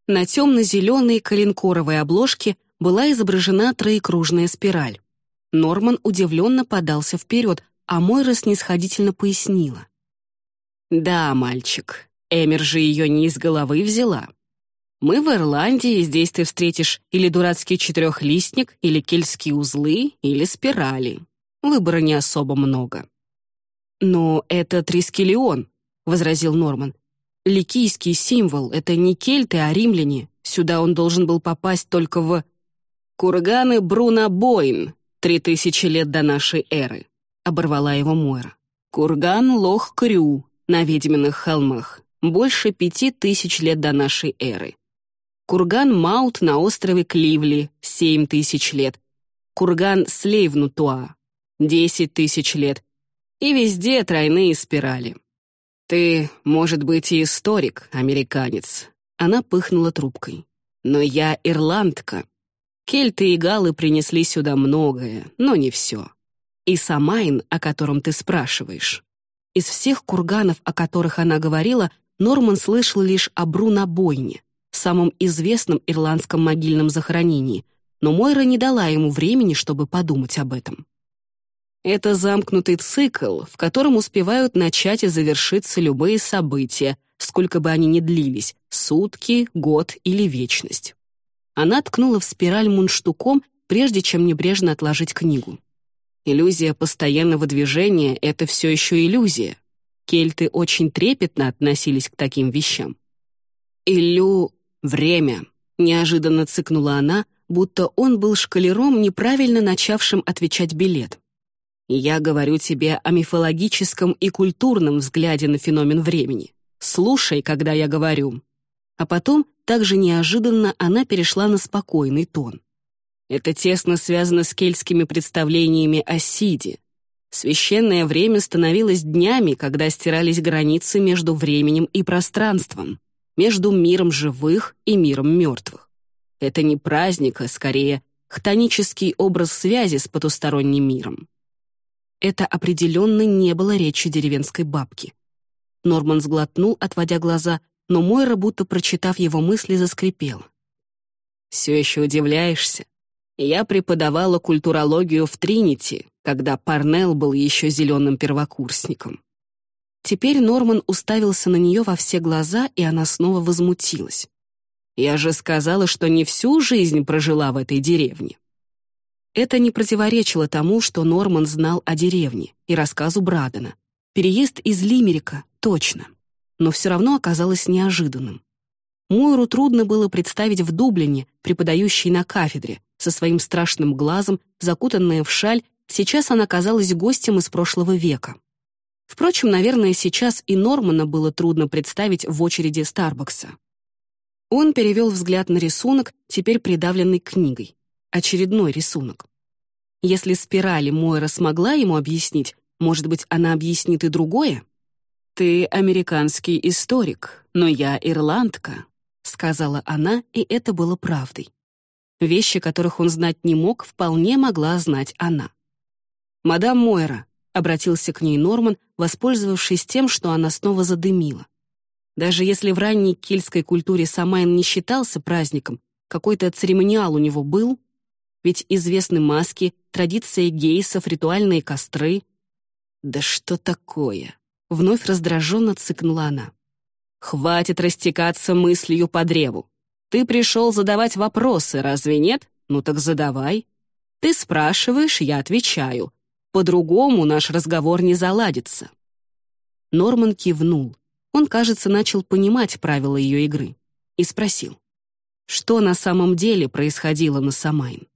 На темно-зеленой коленкоровой обложке была изображена троекружная спираль. Норман удивленно подался вперед, а Мойра снисходительно пояснила. «Да, мальчик, Эмер же ее не из головы взяла. Мы в Ирландии, здесь ты встретишь или дурацкий четырехлистник, или кельтские узлы, или спирали. Выбора не особо много». «Но это Трискелион», — возразил Норман. «Ликийский символ — это не кельты, а римляне. Сюда он должен был попасть только в...» «Курганы Бруна Бойн, три тысячи лет до нашей эры», — оборвала его Мойра. «Курган Лох-Крю на ведьминых холмах, больше пяти тысяч лет до нашей эры. Курган Маут на острове Кливли — 7 тысяч лет. Курган Слейвнутуа — 10 тысяч лет. И везде тройные спирали. Ты, может быть, и историк, американец. Она пыхнула трубкой. Но я ирландка. Кельты и галы принесли сюда многое, но не все. И Самайн, о котором ты спрашиваешь. Из всех курганов, о которых она говорила, Норман слышал лишь о Брунобойне самом известном ирландском могильном захоронении, но Мойра не дала ему времени, чтобы подумать об этом. Это замкнутый цикл, в котором успевают начать и завершиться любые события, сколько бы они ни длились — сутки, год или вечность. Она ткнула в спираль мундштуком, прежде чем небрежно отложить книгу. Иллюзия постоянного движения — это все еще иллюзия. Кельты очень трепетно относились к таким вещам. Илю... «Время», — неожиданно цыкнула она, будто он был шкалером, неправильно начавшим отвечать билет. «Я говорю тебе о мифологическом и культурном взгляде на феномен времени. Слушай, когда я говорю». А потом, также неожиданно, она перешла на спокойный тон. Это тесно связано с кельтскими представлениями о Сиде. Священное время становилось днями, когда стирались границы между временем и пространством между миром живых и миром мертвых. Это не праздник, а скорее хтонический образ связи с потусторонним миром. Это определенно не было речью деревенской бабки. Норман сглотнул, отводя глаза, но Мойра, будто прочитав его мысли, заскрипела. «Все еще удивляешься? Я преподавала культурологию в Тринити, когда Парнелл был еще зеленым первокурсником. Теперь Норман уставился на нее во все глаза, и она снова возмутилась. «Я же сказала, что не всю жизнь прожила в этой деревне». Это не противоречило тому, что Норман знал о деревне и рассказу Брадена. Переезд из Лимерика — точно. Но все равно оказалось неожиданным. Мойру трудно было представить в Дублине, преподающей на кафедре, со своим страшным глазом, закутанная в шаль, сейчас она казалась гостем из прошлого века. Впрочем, наверное, сейчас и Нормана было трудно представить в очереди Старбакса. Он перевел взгляд на рисунок, теперь придавленный книгой. Очередной рисунок. Если спирали Мойра смогла ему объяснить, может быть, она объяснит и другое? «Ты американский историк, но я ирландка», — сказала она, и это было правдой. Вещи, которых он знать не мог, вполне могла знать она. «Мадам Мойра», — обратился к ней Норман, воспользовавшись тем, что она снова задымила. Даже если в ранней кельтской культуре Самайн не считался праздником, какой-то церемониал у него был, ведь известны маски, традиция гейсов, ритуальные костры. «Да что такое?» — вновь раздраженно цыкнула она. «Хватит растекаться мыслью по древу. Ты пришел задавать вопросы, разве нет? Ну так задавай. Ты спрашиваешь, я отвечаю. По-другому наш разговор не заладится». Норман кивнул. Он, кажется, начал понимать правила ее игры. И спросил, что на самом деле происходило на Самайн.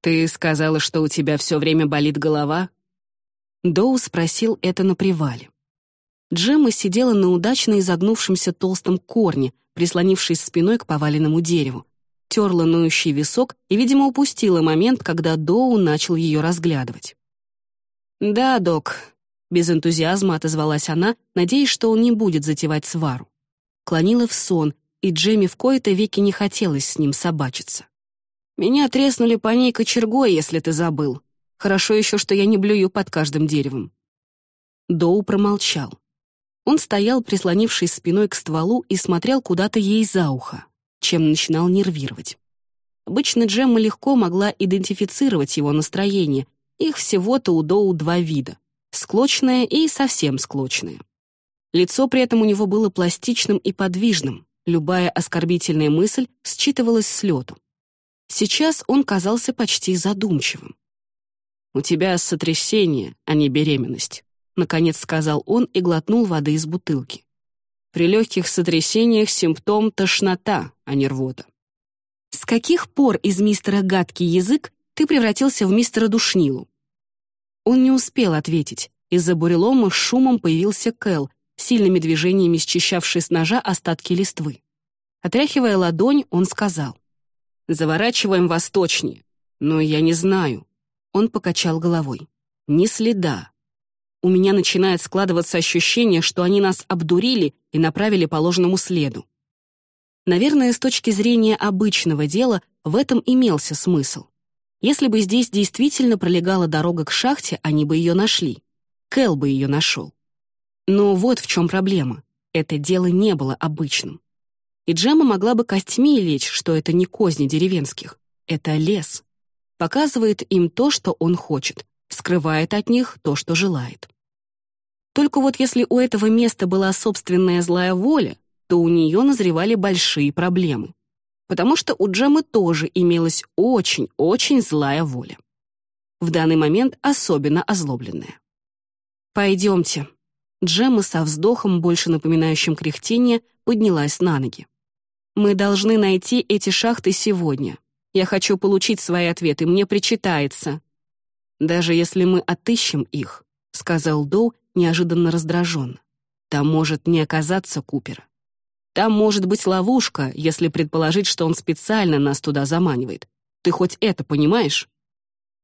«Ты сказала, что у тебя все время болит голова?» Доу спросил это на привале. Джемма сидела на удачно изогнувшемся толстом корне, прислонившись спиной к поваленному дереву, терла ноющий висок и, видимо, упустила момент, когда Доу начал ее разглядывать. «Да, док», — без энтузиазма отозвалась она, надеясь, что он не будет затевать свару. Клонила в сон, и Джемми в кои-то веки не хотелось с ним собачиться. «Меня треснули по ней кочергой, если ты забыл. Хорошо еще, что я не блюю под каждым деревом». Доу промолчал. Он стоял, прислонившись спиной к стволу, и смотрел куда-то ей за ухо, чем начинал нервировать. Обычно Джемма легко могла идентифицировать его настроение. Их всего-то у Доу два вида — склочное и совсем склочное. Лицо при этом у него было пластичным и подвижным, любая оскорбительная мысль считывалась с лету. Сейчас он казался почти задумчивым. «У тебя сотрясение, а не беременность», наконец сказал он и глотнул воды из бутылки. При легких сотрясениях симптом тошнота, а не рвота. С каких пор из мистера гадкий язык ты превратился в мистера душнилу? Он не успел ответить. Из-за бурелома с шумом появился Кэл, сильными движениями счищавший с ножа остатки листвы. Отряхивая ладонь, он сказал. «Заворачиваем восточнее». «Но я не знаю». Он покачал головой. «Ни следа у меня начинает складываться ощущение, что они нас обдурили и направили по ложному следу. Наверное, с точки зрения обычного дела в этом имелся смысл. Если бы здесь действительно пролегала дорога к шахте, они бы ее нашли. Кэл бы ее нашел. Но вот в чем проблема. Это дело не было обычным. И Джема могла бы костьми лечь, что это не козни деревенских. Это лес. Показывает им то, что он хочет, скрывает от них то, что желает. Только вот если у этого места была собственная злая воля, то у нее назревали большие проблемы. Потому что у Джемы тоже имелась очень-очень злая воля. В данный момент особенно озлобленная. «Пойдемте». Джемма со вздохом, больше напоминающим кряхтение, поднялась на ноги. «Мы должны найти эти шахты сегодня. Я хочу получить свои ответы, мне причитается. Даже если мы отыщем их, — сказал Доу неожиданно раздраженно. «Там может не оказаться Купера. Там может быть ловушка, если предположить, что он специально нас туда заманивает. Ты хоть это понимаешь?»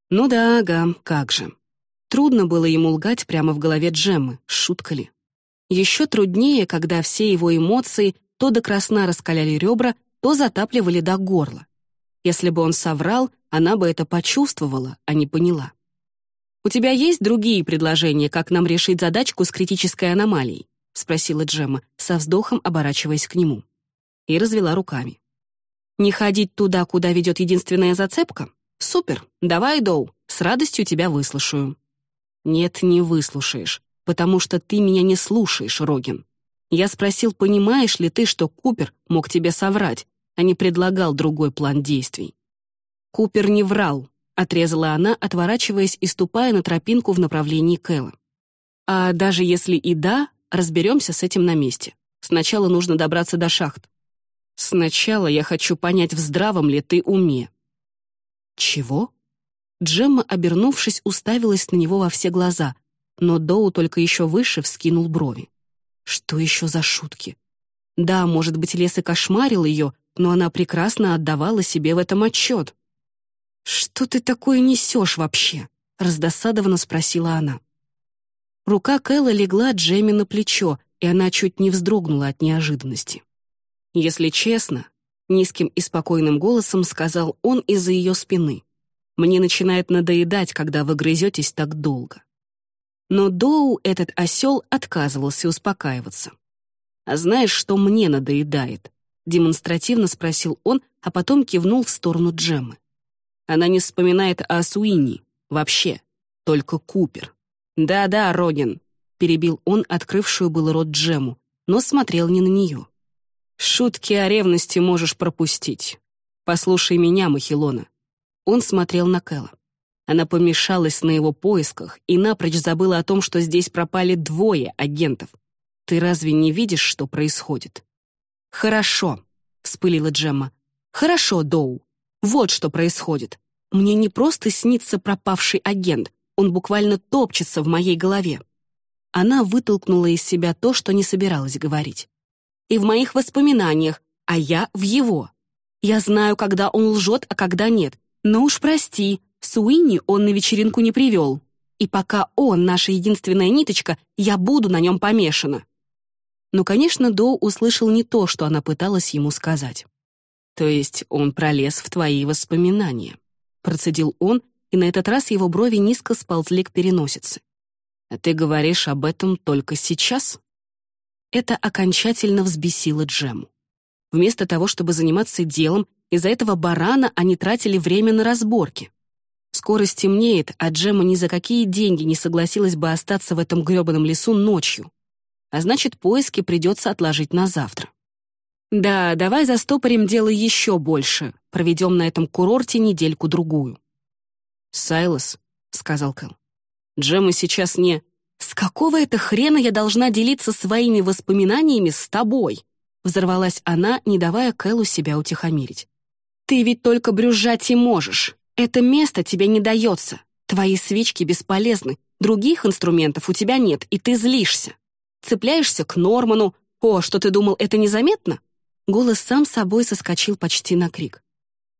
«Ну да, ага, как же». Трудно было ему лгать прямо в голове Джеммы, шутка ли. Еще труднее, когда все его эмоции то до красна раскаляли ребра, то затапливали до горла. Если бы он соврал, она бы это почувствовала, а не поняла. «У тебя есть другие предложения, как нам решить задачку с критической аномалией?» — спросила Джемма, со вздохом оборачиваясь к нему. И развела руками. «Не ходить туда, куда ведет единственная зацепка? Супер, давай, Доу, с радостью тебя выслушаю». «Нет, не выслушаешь, потому что ты меня не слушаешь, Рогин. Я спросил, понимаешь ли ты, что Купер мог тебе соврать, а не предлагал другой план действий. Купер не врал, — отрезала она, отворачиваясь и ступая на тропинку в направлении Кэлла. «А даже если и да, разберемся с этим на месте. Сначала нужно добраться до шахт. Сначала я хочу понять, в здравом ли ты уме». «Чего?» Джемма, обернувшись, уставилась на него во все глаза, но Доу только еще выше вскинул брови. Что еще за шутки? Да, может быть, лес и кошмарил ее, но она прекрасно отдавала себе в этом отчет. «Что ты такое несешь вообще?» — раздосадованно спросила она. Рука Кэлла легла Джемми на плечо, и она чуть не вздрогнула от неожиданности. «Если честно», — низким и спокойным голосом сказал он из-за ее спины, «мне начинает надоедать, когда вы грызетесь так долго». Но Доу, этот осел, отказывался успокаиваться. «А знаешь, что мне надоедает?» — демонстративно спросил он, а потом кивнул в сторону Джеммы. Она не вспоминает о Суини. Вообще. Только Купер. «Да-да, Родин», — перебил он открывшую был рот Джему, но смотрел не на нее. «Шутки о ревности можешь пропустить. Послушай меня, Махилона». Он смотрел на Кэлла. Она помешалась на его поисках и напрочь забыла о том, что здесь пропали двое агентов. Ты разве не видишь, что происходит? «Хорошо», — вспылила Джемма. «Хорошо, Доу. Вот что происходит. Мне не просто снится пропавший агент, он буквально топчется в моей голове. Она вытолкнула из себя то, что не собиралась говорить. И в моих воспоминаниях, а я в его. Я знаю, когда он лжет, а когда нет. Но уж прости, Суини он на вечеринку не привел. И пока он наша единственная ниточка, я буду на нем помешана. Но, конечно, Доу услышал не то, что она пыталась ему сказать. То есть он пролез в твои воспоминания. Процедил он, и на этот раз его брови низко сползли к переносице. «А ты говоришь об этом только сейчас?» Это окончательно взбесило Джему. Вместо того, чтобы заниматься делом, из-за этого барана они тратили время на разборки. Скоро стемнеет, а Джема ни за какие деньги не согласилась бы остаться в этом грёбаном лесу ночью. А значит, поиски придется отложить на завтра. Да, давай застопорим дело еще больше, проведем на этом курорте недельку-другую. «Сайлос», — сказал Кэл, — «Джема сейчас не...» «С какого это хрена я должна делиться своими воспоминаниями с тобой?» Взорвалась она, не давая Кэлу себя утихомирить. «Ты ведь только брюзжать и можешь. Это место тебе не дается. Твои свечки бесполезны, других инструментов у тебя нет, и ты злишься. Цепляешься к Норману. О, что ты думал, это незаметно?» Голос сам собой соскочил почти на крик.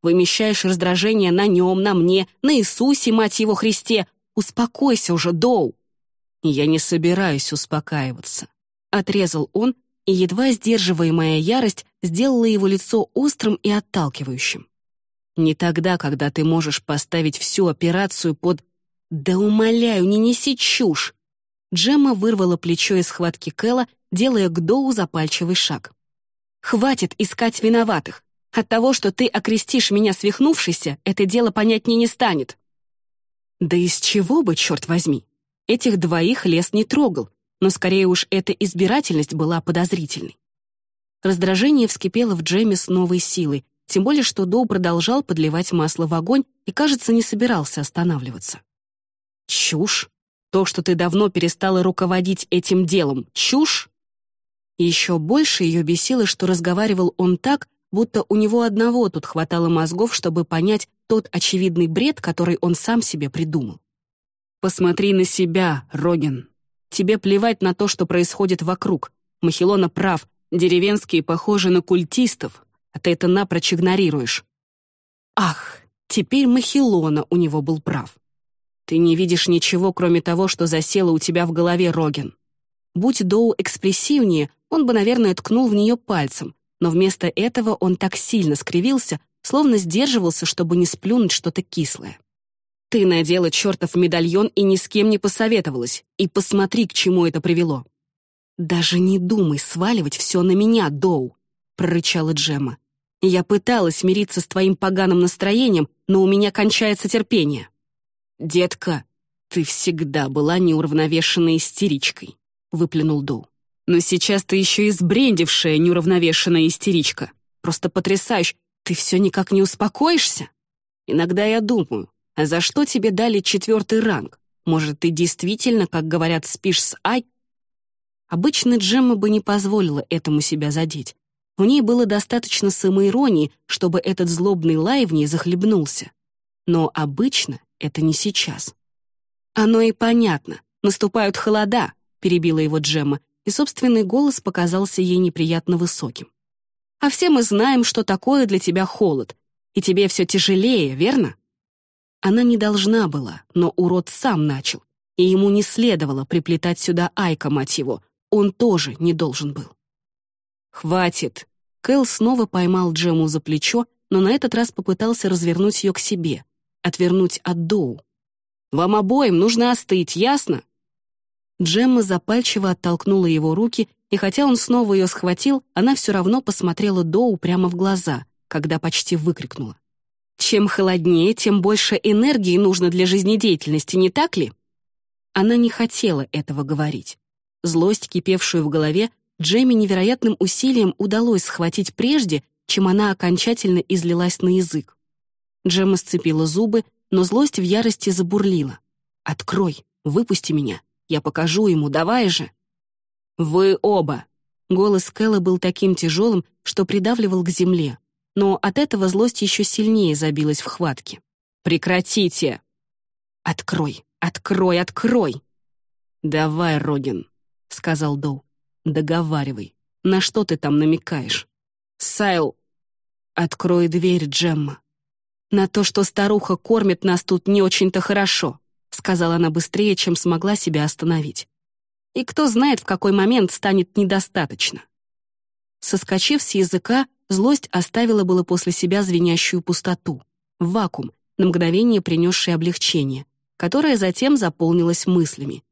Вымещаешь раздражение на нем, на мне, на Иисусе, мать его, Христе. Успокойся уже, Доу!» «Я не собираюсь успокаиваться», — отрезал он, и едва сдерживаемая ярость сделала его лицо острым и отталкивающим. «Не тогда, когда ты можешь поставить всю операцию под... Да умоляю, не неси чушь!» Джемма вырвала плечо из схватки Кэла, делая к Доу запальчивый шаг. «Хватит искать виноватых. От того, что ты окрестишь меня свихнувшейся, это дело понятнее не станет. Да из чего бы, черт возьми? Этих двоих лес не трогал, но скорее уж эта избирательность была подозрительной. Раздражение вскипело в Джеме с новой силой, тем более что Доу продолжал подливать масло в огонь и, кажется, не собирался останавливаться. «Чушь! То, что ты давно перестала руководить этим делом, чушь!» еще больше ее бесило, что разговаривал он так, будто у него одного тут хватало мозгов, чтобы понять тот очевидный бред, который он сам себе придумал. «Посмотри на себя, Рогин. Тебе плевать на то, что происходит вокруг. Махилона прав, деревенские похожи на культистов, а ты это напрочь игнорируешь». Ах, теперь Махилона у него был прав. Ты не видишь ничего, кроме того, что засело у тебя в голове, Роген. Будь Доу экспрессивнее, он бы, наверное, ткнул в нее пальцем, но вместо этого он так сильно скривился, словно сдерживался, чтобы не сплюнуть что-то кислое. «Ты надела чертов медальон и ни с кем не посоветовалась, и посмотри, к чему это привело». «Даже не думай сваливать все на меня, Доу», — прорычала Джемма. «Я пыталась мириться с твоим поганым настроением, но у меня кончается терпение». «Детка, ты всегда была неуравновешенной истеричкой», — выплюнул Доу. Но сейчас ты еще и сбрендившая, неуравновешенная истеричка. Просто потрясающе. Ты все никак не успокоишься? Иногда я думаю, а за что тебе дали четвертый ранг? Может, ты действительно, как говорят, спишь с Ай? Обычно Джемма бы не позволила этому себя задеть. У ней было достаточно самоиронии, чтобы этот злобный лай в ней захлебнулся. Но обычно это не сейчас. «Оно и понятно. Наступают холода», — перебила его Джемма, и собственный голос показался ей неприятно высоким. «А все мы знаем, что такое для тебя холод, и тебе все тяжелее, верно?» Она не должна была, но урод сам начал, и ему не следовало приплетать сюда Айка, мать его, он тоже не должен был. «Хватит!» Кэл снова поймал Джему за плечо, но на этот раз попытался развернуть ее к себе, отвернуть от Доу. «Вам обоим нужно остыть, ясно?» Джемма запальчиво оттолкнула его руки, и хотя он снова ее схватил, она все равно посмотрела Доу прямо в глаза, когда почти выкрикнула. «Чем холоднее, тем больше энергии нужно для жизнедеятельности, не так ли?» Она не хотела этого говорить. Злость, кипевшую в голове, Джемми невероятным усилием удалось схватить прежде, чем она окончательно излилась на язык. Джемма сцепила зубы, но злость в ярости забурлила. «Открой, выпусти меня, я покажу ему, давай же!» «Вы оба!» Голос Кэлла был таким тяжелым, что придавливал к земле, но от этого злость еще сильнее забилась в хватке. «Прекратите!» «Открой, открой, открой!» «Давай, Рогин», — сказал Доу. «Договаривай. На что ты там намекаешь?» «Сайл...» «Открой дверь, Джемма». «На то, что старуха кормит нас тут не очень-то хорошо», — сказала она быстрее, чем смогла себя остановить. «И кто знает, в какой момент станет недостаточно». Соскочив с языка, злость оставила было после себя звенящую пустоту, вакуум, на мгновение принесший облегчение, которое затем заполнилось мыслями.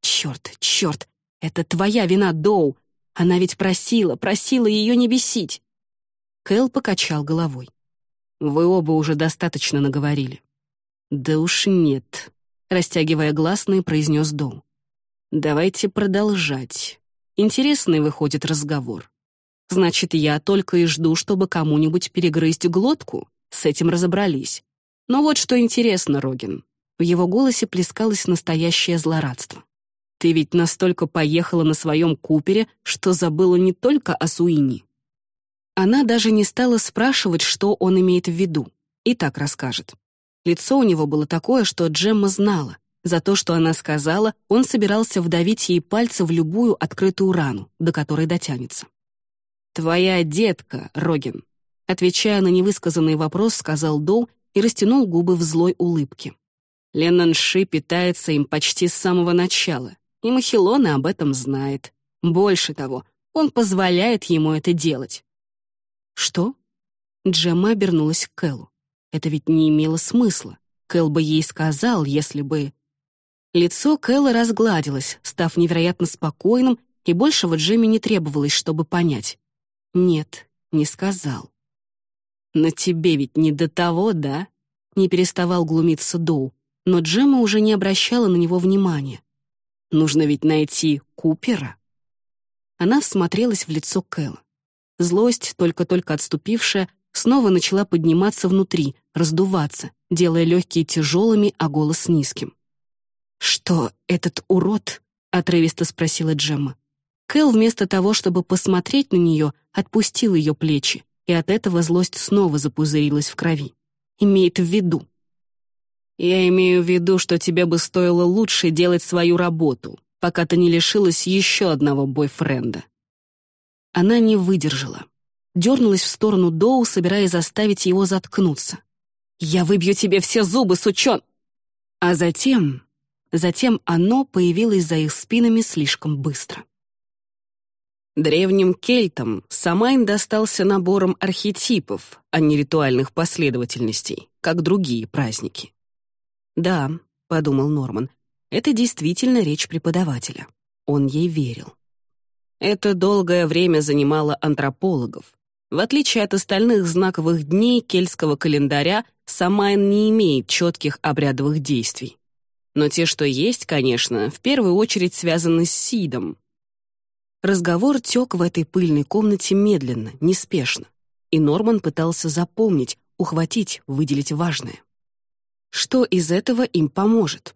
«Черт, черт, «Это твоя вина, Доу! Она ведь просила, просила ее не бесить!» Кэл покачал головой. «Вы оба уже достаточно наговорили». «Да уж нет», — растягивая гласные, произнес Доу. «Давайте продолжать. Интересный выходит разговор. Значит, я только и жду, чтобы кому-нибудь перегрызть глотку? С этим разобрались. Но вот что интересно, Рогин». В его голосе плескалось настоящее злорадство. Ты ведь настолько поехала на своем купере, что забыла не только о Суини. Она даже не стала спрашивать, что он имеет в виду, и так расскажет. Лицо у него было такое, что Джемма знала. За то, что она сказала, он собирался вдавить ей пальцы в любую открытую рану, до которой дотянется. «Твоя детка, Рогин», отвечая на невысказанный вопрос, сказал Доу и растянул губы в злой улыбке. Леннон Ши питается им почти с самого начала и Махилона об этом знает. Больше того, он позволяет ему это делать. Что? Джемма обернулась к Кэллу. Это ведь не имело смысла. Кэл бы ей сказал, если бы... Лицо Кэлла разгладилось, став невероятно спокойным, и большего Джемме не требовалось, чтобы понять. Нет, не сказал. «Но тебе ведь не до того, да?» Не переставал глумиться Доу, но Джемма уже не обращала на него внимания. Нужно ведь найти Купера. Она всмотрелась в лицо Кэлла. Злость, только-только отступившая, снова начала подниматься внутри, раздуваться, делая легкие тяжелыми, а голос низким. «Что, этот урод?» — отрывисто спросила Джемма. Кэл вместо того, чтобы посмотреть на нее, отпустил ее плечи, и от этого злость снова запузырилась в крови. Имеет в виду. Я имею в виду, что тебе бы стоило лучше делать свою работу, пока ты не лишилась еще одного бойфренда». Она не выдержала. Дернулась в сторону Доу, собираясь заставить его заткнуться. «Я выбью тебе все зубы, сучон!» А затем... Затем оно появилось за их спинами слишком быстро. Древним кельтам Самайн достался набором архетипов, а не ритуальных последовательностей, как другие праздники. «Да», — подумал Норман, — «это действительно речь преподавателя». Он ей верил. Это долгое время занимало антропологов. В отличие от остальных знаковых дней кельтского календаря, Самайн не имеет четких обрядовых действий. Но те, что есть, конечно, в первую очередь связаны с Сидом. Разговор тек в этой пыльной комнате медленно, неспешно, и Норман пытался запомнить, ухватить, выделить важное. Что из этого им поможет?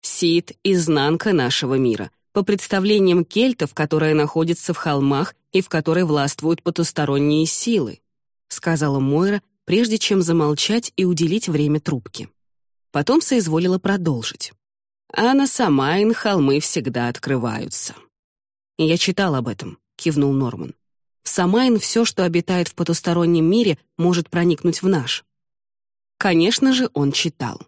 Сид — изнанка нашего мира, по представлениям кельтов, которая находится в холмах и в которой властвуют потусторонние силы», сказала Мойра, прежде чем замолчать и уделить время трубке. Потом соизволила продолжить. «А на Самайн холмы всегда открываются». «Я читал об этом», — кивнул Норман. «В Самайн все, что обитает в потустороннем мире, может проникнуть в наш». Конечно же, он читал.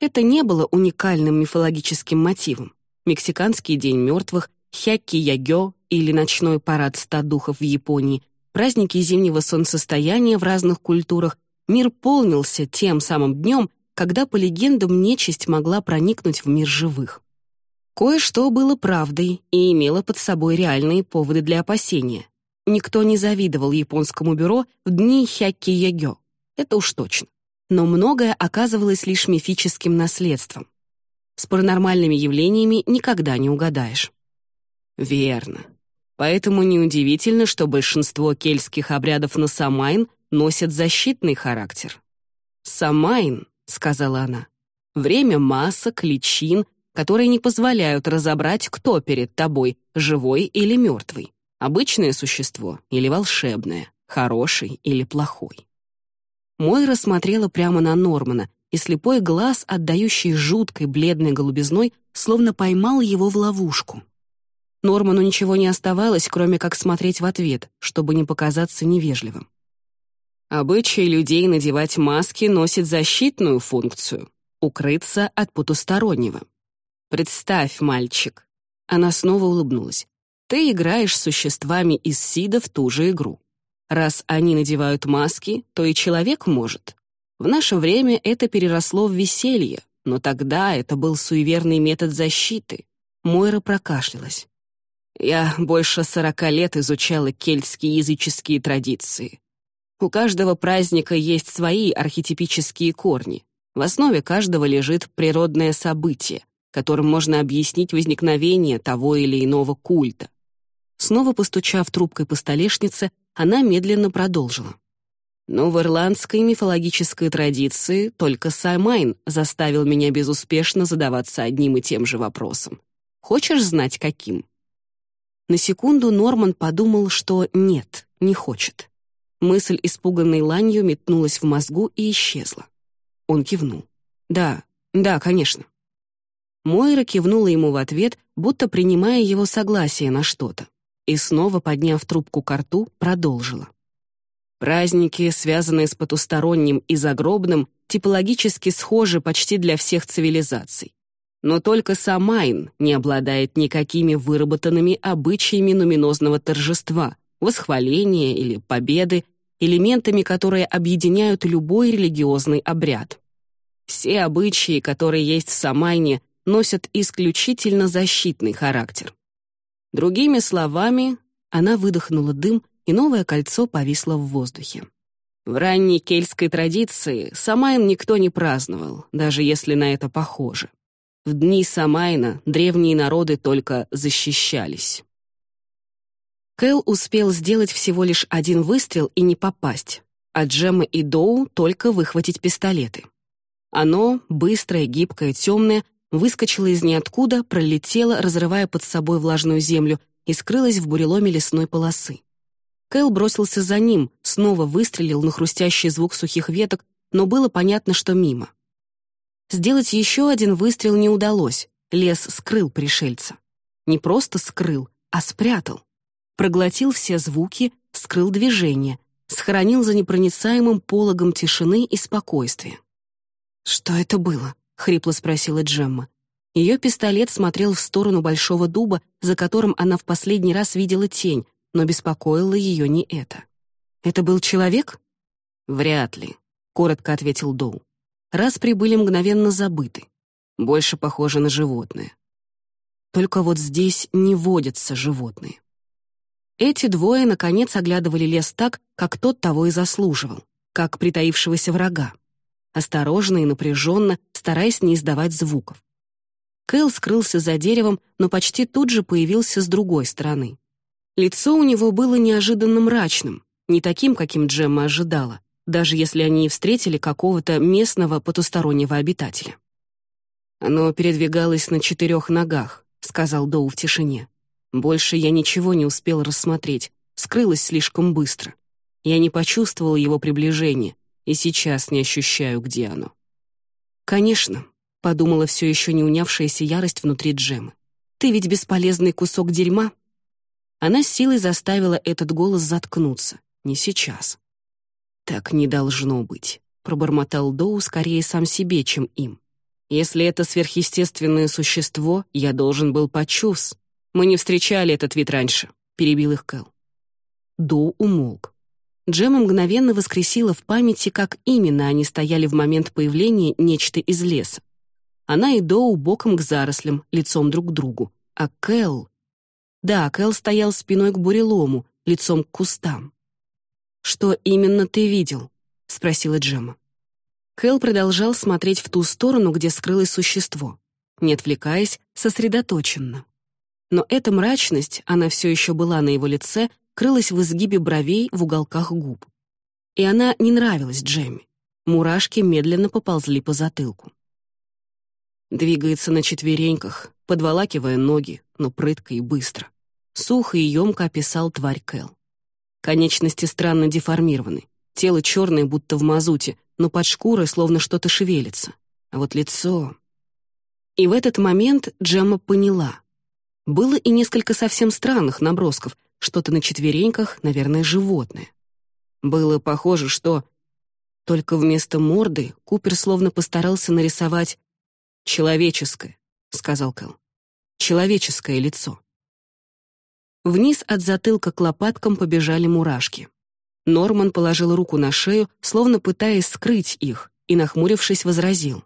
Это не было уникальным мифологическим мотивом мексиканский день мертвых, хякки-ягё или ночной парад ста духов в Японии, праздники зимнего солнцестояния в разных культурах, мир полнился тем самым днем, когда, по легендам, нечисть могла проникнуть в мир живых. Кое-что было правдой и имело под собой реальные поводы для опасения. Никто не завидовал японскому бюро в дни хякки-ягё. Это уж точно. Но многое оказывалось лишь мифическим наследством. С паранормальными явлениями никогда не угадаешь. Верно. Поэтому неудивительно, что большинство кельтских обрядов на Самайн носят защитный характер. «Самайн», — сказала она, — «время масок, личин, которые не позволяют разобрать, кто перед тобой, живой или мертвый, обычное существо или волшебное, хороший или плохой». Мойра смотрела прямо на Нормана, и слепой глаз, отдающий жуткой бледной голубизной, словно поймал его в ловушку. Норману ничего не оставалось, кроме как смотреть в ответ, чтобы не показаться невежливым. Обычай людей надевать маски носит защитную функцию — укрыться от потустороннего. «Представь, мальчик». Она снова улыбнулась. «Ты играешь с существами из Сида в ту же игру. Раз они надевают маски, то и человек может. В наше время это переросло в веселье, но тогда это был суеверный метод защиты. Мойра прокашлялась. Я больше сорока лет изучала кельтские языческие традиции. У каждого праздника есть свои архетипические корни. В основе каждого лежит природное событие, которым можно объяснить возникновение того или иного культа. Снова постучав трубкой по столешнице, она медленно продолжила. Но в ирландской мифологической традиции только Самайн заставил меня безуспешно задаваться одним и тем же вопросом. Хочешь знать, каким? На секунду Норман подумал, что нет, не хочет. Мысль, испуганной ланью, метнулась в мозгу и исчезла. Он кивнул. «Да, да, конечно». Мойра кивнула ему в ответ, будто принимая его согласие на что-то, и снова, подняв трубку к рту, продолжила. Праздники, связанные с потусторонним и загробным, типологически схожи почти для всех цивилизаций. Но только Самайн не обладает никакими выработанными обычаями нуминозного торжества, восхваления или победы, элементами, которые объединяют любой религиозный обряд. Все обычаи, которые есть в Самайне, носят исключительно защитный характер. Другими словами, она выдохнула дым и новое кольцо повисло в воздухе. В ранней кельтской традиции Самайн никто не праздновал, даже если на это похоже. В дни Самайна древние народы только защищались. Кэл успел сделать всего лишь один выстрел и не попасть, а Джемма и Доу только выхватить пистолеты. Оно, быстрое, гибкое, темное, выскочило из ниоткуда, пролетело, разрывая под собой влажную землю, и скрылось в буреломе лесной полосы. Кэл бросился за ним, снова выстрелил на хрустящий звук сухих веток, но было понятно, что мимо. Сделать еще один выстрел не удалось, лес скрыл пришельца. Не просто скрыл, а спрятал. Проглотил все звуки, скрыл движение, схоронил за непроницаемым пологом тишины и спокойствия. «Что это было?» — хрипло спросила Джемма. Ее пистолет смотрел в сторону большого дуба, за которым она в последний раз видела тень, но беспокоило ее не это. «Это был человек?» «Вряд ли», — коротко ответил Доу. «Раз прибыли мгновенно забыты. Больше похоже на животное. Только вот здесь не водятся животные». Эти двое, наконец, оглядывали лес так, как тот того и заслуживал, как притаившегося врага. Осторожно и напряженно, стараясь не издавать звуков. Кэл скрылся за деревом, но почти тут же появился с другой стороны. Лицо у него было неожиданно мрачным, не таким, каким Джемма ожидала, даже если они и встретили какого-то местного потустороннего обитателя. Оно передвигалось на четырех ногах, сказал Доу в тишине. Больше я ничего не успел рассмотреть, скрылось слишком быстро. Я не почувствовал его приближения и сейчас не ощущаю, где оно. «Конечно», — подумала все еще не унявшаяся ярость внутри Джемы. «Ты ведь бесполезный кусок дерьма». Она силой заставила этот голос заткнуться. Не сейчас. «Так не должно быть», — пробормотал Доу скорее сам себе, чем им. «Если это сверхъестественное существо, я должен был почувс. Мы не встречали этот вид раньше», — перебил их Кэл. Доу умолк. Джема мгновенно воскресила в памяти, как именно они стояли в момент появления нечто из леса. Она и Доу боком к зарослям, лицом друг к другу. А Кэл... Да, Кэл стоял спиной к бурелому, лицом к кустам. «Что именно ты видел?» — спросила Джема. Кэл продолжал смотреть в ту сторону, где скрылось существо, не отвлекаясь, сосредоточенно. Но эта мрачность, она все еще была на его лице, крылась в изгибе бровей в уголках губ. И она не нравилась Джемми. Мурашки медленно поползли по затылку. Двигается на четвереньках, подволакивая ноги, но прытко и быстро. Сухо и емко описал тварь Кэл. Конечности странно деформированы. Тело черное, будто в мазуте, но под шкурой словно что-то шевелится. А вот лицо... И в этот момент Джемма поняла. Было и несколько совсем странных набросков, что-то на четвереньках, наверное, животное. Было похоже, что... Только вместо морды Купер словно постарался нарисовать «человеческое», — сказал Кэл. «Человеческое лицо». Вниз от затылка к лопаткам побежали мурашки. Норман положил руку на шею, словно пытаясь скрыть их, и, нахмурившись, возразил.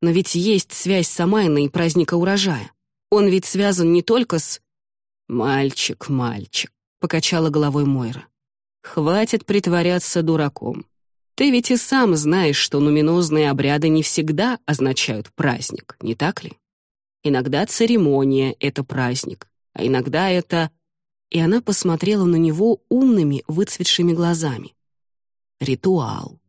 «Но ведь есть связь с Амайной и праздника урожая. Он ведь связан не только с...» «Мальчик, мальчик», — покачала головой Мойра. «Хватит притворяться дураком. Ты ведь и сам знаешь, что нуминозные обряды не всегда означают праздник, не так ли? Иногда церемония — это праздник, а иногда это...» И она посмотрела на него умными, выцветшими глазами. «Ритуал».